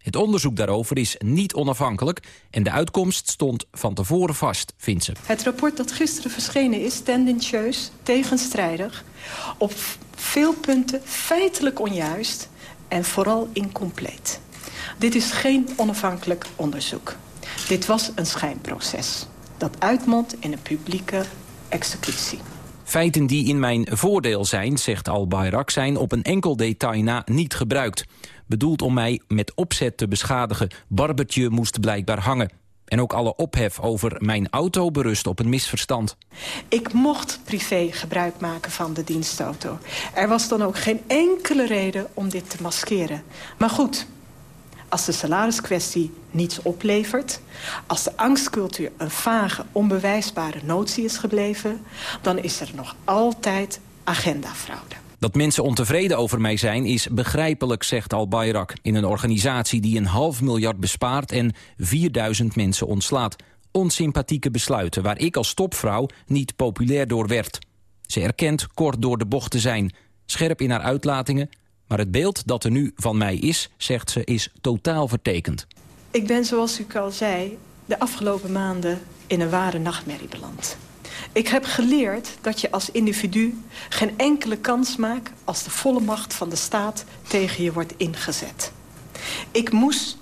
Het onderzoek daarover is niet onafhankelijk... en de uitkomst stond van tevoren vast, vindt ze. Het rapport dat gisteren verschenen is tendentieus, tegenstrijdig... op veel punten feitelijk onjuist en vooral incompleet. Dit is geen onafhankelijk onderzoek. Dit was een schijnproces dat uitmondt in een publieke executie. Feiten die in mijn voordeel zijn, zegt Al-Bayrak... zijn op een enkel detail na niet gebruikt. Bedoeld om mij met opzet te beschadigen. Barbertje moest blijkbaar hangen. En ook alle ophef over mijn auto berust op een misverstand. Ik mocht privé gebruik maken van de dienstauto. Er was dan ook geen enkele reden om dit te maskeren. Maar goed, als de salariskwestie niets oplevert... als de angstcultuur een vage, onbewijsbare notie is gebleven... dan is er nog altijd agendafraude. Dat mensen ontevreden over mij zijn is begrijpelijk, zegt Al-Bayrak... in een organisatie die een half miljard bespaart en 4000 mensen ontslaat. Onsympathieke besluiten waar ik als topvrouw niet populair door werd. Ze erkent kort door de bocht te zijn, scherp in haar uitlatingen... maar het beeld dat er nu van mij is, zegt ze, is totaal vertekend. Ik ben, zoals u al zei, de afgelopen maanden in een ware nachtmerrie beland. Ik heb geleerd dat je als individu geen enkele kans maakt... als de volle macht van de staat tegen je wordt ingezet. Ik moest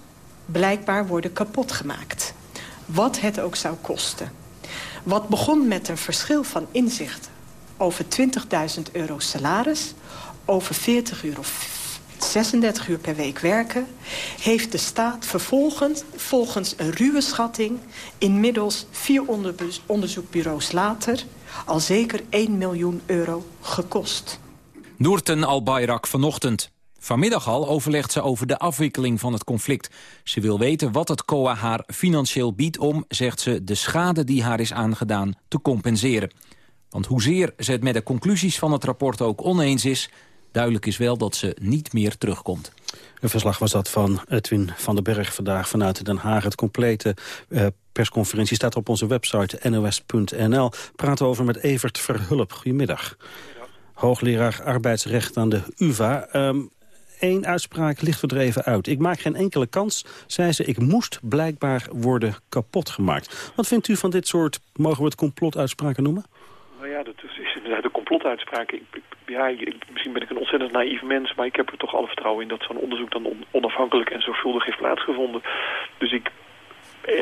blijkbaar worden kapotgemaakt. Wat het ook zou kosten. Wat begon met een verschil van inzicht over 20.000 euro salaris... over 40 uur of 36 uur per week werken... heeft de staat vervolgens, volgens een ruwe schatting... inmiddels vier onderzoekbureaus later... al zeker 1 miljoen euro gekost. Noorten al-Bayrak vanochtend. Vanmiddag al overlegt ze over de afwikkeling van het conflict. Ze wil weten wat het COA haar financieel biedt om, zegt ze, de schade die haar is aangedaan te compenseren. Want hoezeer ze het met de conclusies van het rapport ook oneens is... duidelijk is wel dat ze niet meer terugkomt. Een verslag was dat van Edwin van den Berg vandaag vanuit Den Haag. Het complete uh, persconferentie staat op onze website nos.nl. Praten over met Evert Verhulp. Goedemiddag. Hoogleraar arbeidsrecht aan de UvA. Um, Eén uitspraak ligt verdreven uit. Ik maak geen enkele kans, zei ze. Ik moest blijkbaar worden kapot gemaakt. Wat vindt u van dit soort, mogen we het complotuitspraken noemen? Nou ja, dat is inderdaad een complotuitspraak. Ik, ja, misschien ben ik een ontzettend naïef mens... maar ik heb er toch alle vertrouwen in dat zo'n onderzoek dan onafhankelijk en zorgvuldig heeft plaatsgevonden. Dus ik,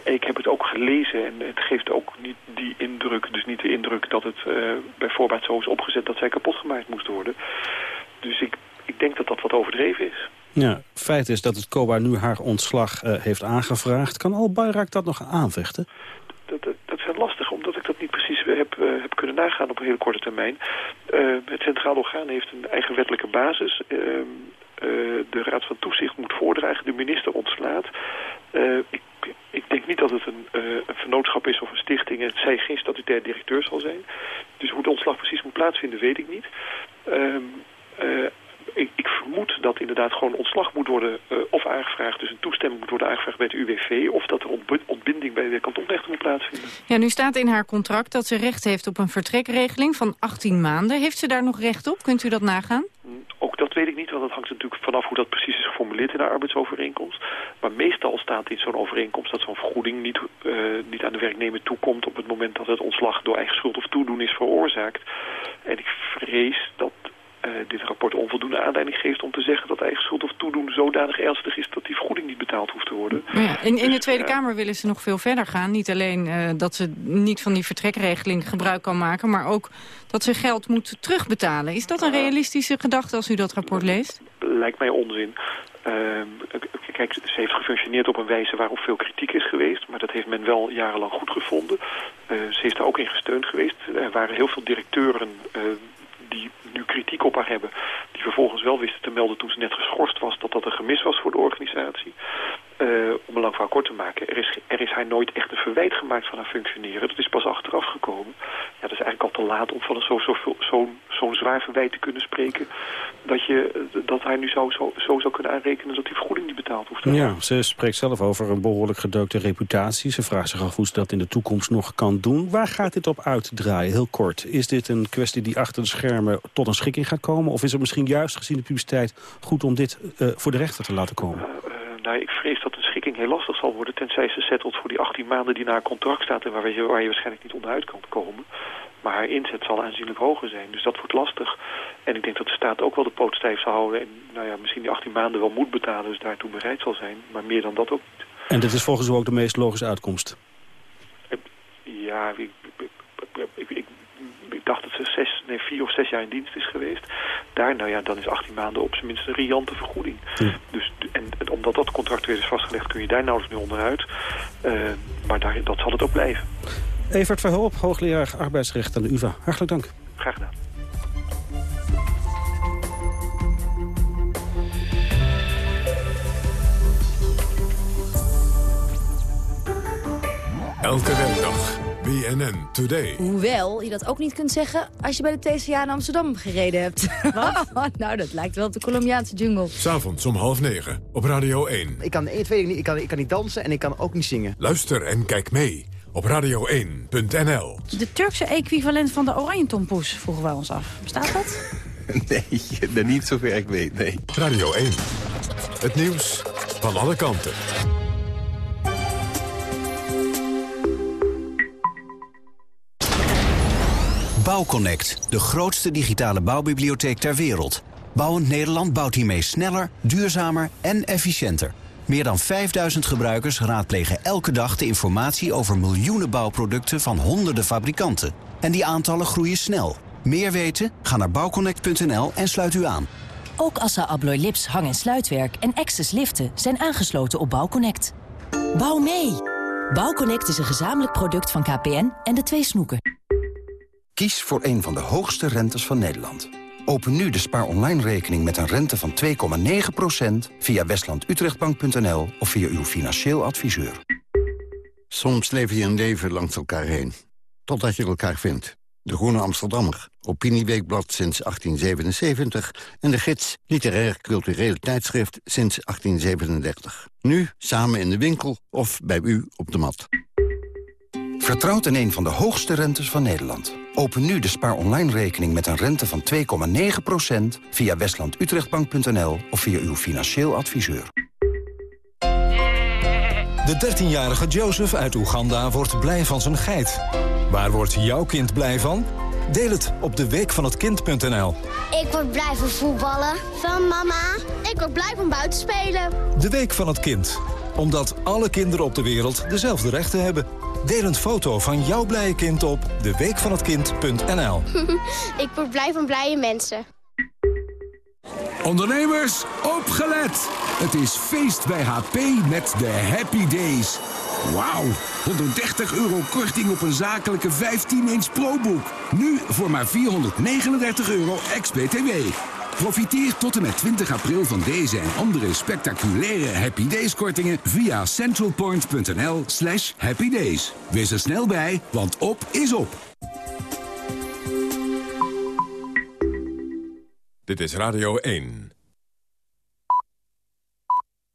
ik heb het ook gelezen en het geeft ook niet die indruk, dus niet de indruk dat het uh, bij voorbaat zo is opgezet dat zij kapot gemaakt moest worden. Dus ik, ik denk dat dat wat overdreven is. Ja, feit is dat het COBA nu haar ontslag uh, heeft aangevraagd. Kan Al Bayrak dat nog aanvechten? Dat, dat, dat is lastig, omdat ik dat niet precies heb, uh, heb kunnen nagaan op een hele korte termijn. Uh, het Centraal Orgaan heeft een eigen wettelijke basis. Ehm, de Raad van Toezicht moet voordragen, de minister ontslaat. ik ik denk niet dat het een, een, vernootschap is of een stichting. Het zij geen statutair directeur zal zijn. Dus hoe de ontslag precies moet plaatsvinden, weet ik niet. Uh, ik, ik, vermoed dat inderdaad gewoon ontslag moet worden uh, of aangevraagd. Dus een toestemming moet worden aangevraagd bij het UWV. Of dat er ontbinding bij de kantonrechter moet plaatsvinden. Ja, nu staat in haar contract dat ze recht heeft op een vertrekregeling van 18 maanden. Heeft ze daar nog recht op? Kunt u dat nagaan? Mm, ook dat weet ik niet, want dat hangt natuurlijk vanaf hoe dat precies is geformuleerd in de arbeidsovereenkomst. Maar meestal staat in zo'n overeenkomst dat zo'n vergoeding niet, uh, niet aan de werknemer toekomt op het moment dat het ontslag door eigen schuld of toedoen is veroorzaakt. En ik vrees dat dit rapport onvoldoende aanleiding geeft om te zeggen dat eigen schuld of toedoen zodanig ernstig is dat die vergoeding niet betaald hoeft te worden. Ja, in, in de dus, Tweede Kamer willen ze nog veel verder gaan. Niet alleen uh, dat ze niet van die vertrekregeling gebruik kan maken, maar ook dat ze geld moet terugbetalen. Is dat een realistische gedachte als u dat rapport leest? Lijkt mij onzin. Uh, kijk, ze heeft gefunctioneerd op een wijze waarop veel kritiek is geweest. Maar dat heeft men wel jarenlang goed gevonden. Uh, ze is daar ook in gesteund geweest. Er waren heel veel directeuren die nu kritiek op haar hebben... die vervolgens wel wisten te melden toen ze net geschorst was... dat dat een gemis was voor de organisatie. Uh, om een lang verhaal kort te maken, er is, er is haar nooit echt een verwijt gemaakt van haar functioneren. Dat is pas achteraf gekomen. Ja, dat is eigenlijk al te laat om van zo'n zo, zo, zo, zo zwaar verwijt te kunnen spreken... dat, je, dat hij nu zo, zo, zo zou kunnen aanrekenen dat die vergoeding niet betaald hoeft te worden. Ja, ze spreekt zelf over een behoorlijk gedookte reputatie. Ze vraagt zich af hoe ze dat in de toekomst nog kan doen. Waar gaat dit op uitdraaien, heel kort? Is dit een kwestie die achter de schermen tot een schikking gaat komen? Of is het misschien juist gezien de publiciteit goed om dit uh, voor de rechter te laten komen? Nou, ik vrees dat een schikking heel lastig zal worden... tenzij ze settelt voor die 18 maanden die na een contract staat... en waar je, waar je waarschijnlijk niet onderuit kan komen. Maar haar inzet zal aanzienlijk hoger zijn. Dus dat wordt lastig. En ik denk dat de staat ook wel de poot stijf zal houden... en nou ja, misschien die 18 maanden wel moet betalen... dus daartoe bereid zal zijn. Maar meer dan dat ook niet. En dit is volgens u ook de meest logische uitkomst? Ja, ik, ik, ik, ik dacht dat ze zes, nee, vier of zes jaar in dienst is geweest. Daar, nou ja, dan is 18 maanden op zijn minst een riante vergoeding. Ja. Dus, en, en, omdat dat contract weer is vastgelegd, kun je daar nauwelijks nu onderuit. Uh, maar daar, dat zal het ook blijven. Evert Verhoop, hoogleraar arbeidsrecht aan de UvA. Hartelijk dank. Graag gedaan. Elke werkdag. BNN Today. Hoewel je dat ook niet kunt zeggen als je bij de TCA in Amsterdam gereden hebt. Wat? nou, dat lijkt wel op de Colombiaanse jungle. S'avonds om half negen op Radio 1. Ik kan niet. Ik kan, ik kan niet dansen en ik kan ook niet zingen. Luister en kijk mee op radio1.nl. De Turkse equivalent van de Oranjetompoes vroegen wij ons af. Bestaat dat? nee, niet zover ik weet, nee. Radio 1. Het nieuws van alle kanten. Bouwconnect, de grootste digitale bouwbibliotheek ter wereld. Bouwend Nederland bouwt hiermee sneller, duurzamer en efficiënter. Meer dan 5000 gebruikers raadplegen elke dag de informatie over miljoenen bouwproducten van honderden fabrikanten. En die aantallen groeien snel. Meer weten? Ga naar bouwconnect.nl en sluit u aan. Ook Assa Abloy Lips hang- en sluitwerk en Access liften zijn aangesloten op Bouwconnect. Bouw mee! Bouwconnect is een gezamenlijk product van KPN en de twee snoeken. Kies voor een van de hoogste rentes van Nederland. Open nu de Spaar Online rekening met een rente van 2,9% via westlandutrechtbank.nl of via uw financieel adviseur. Soms leef je een leven langs elkaar heen. Totdat je elkaar vindt. De Groene Amsterdammer, Opinieweekblad sinds 1877... en de gids Literair Cultureel Tijdschrift sinds 1837. Nu samen in de winkel of bij u op de mat. Vertrouwt in een van de hoogste rentes van Nederland. Open nu de Spaar Online rekening met een rente van 2,9% via westlandutrechtbank.nl of via uw financieel adviseur. De 13-jarige Joseph uit Oeganda wordt blij van zijn geit. Waar wordt jouw kind blij van? Deel het op de weekvanhetkind.nl. Ik word blij van voetballen. Van mama. Ik word blij van buiten spelen. De Week van het Kind. Omdat alle kinderen op de wereld dezelfde rechten hebben. Deel een foto van jouw blije kind op deweekvanhetkind.nl. ik word blij van blije mensen. Ondernemers, opgelet! Het is feest bij HP met de Happy Days. Wauw, 130 euro korting op een zakelijke 15-inch ProBook. Nu voor maar 439 euro ex-BTW. Profiteer tot en met 20 april van deze en andere spectaculaire Happy Days kortingen via centralpoint.nl slash happydays. Wees er snel bij, want op is op. Dit is Radio 1.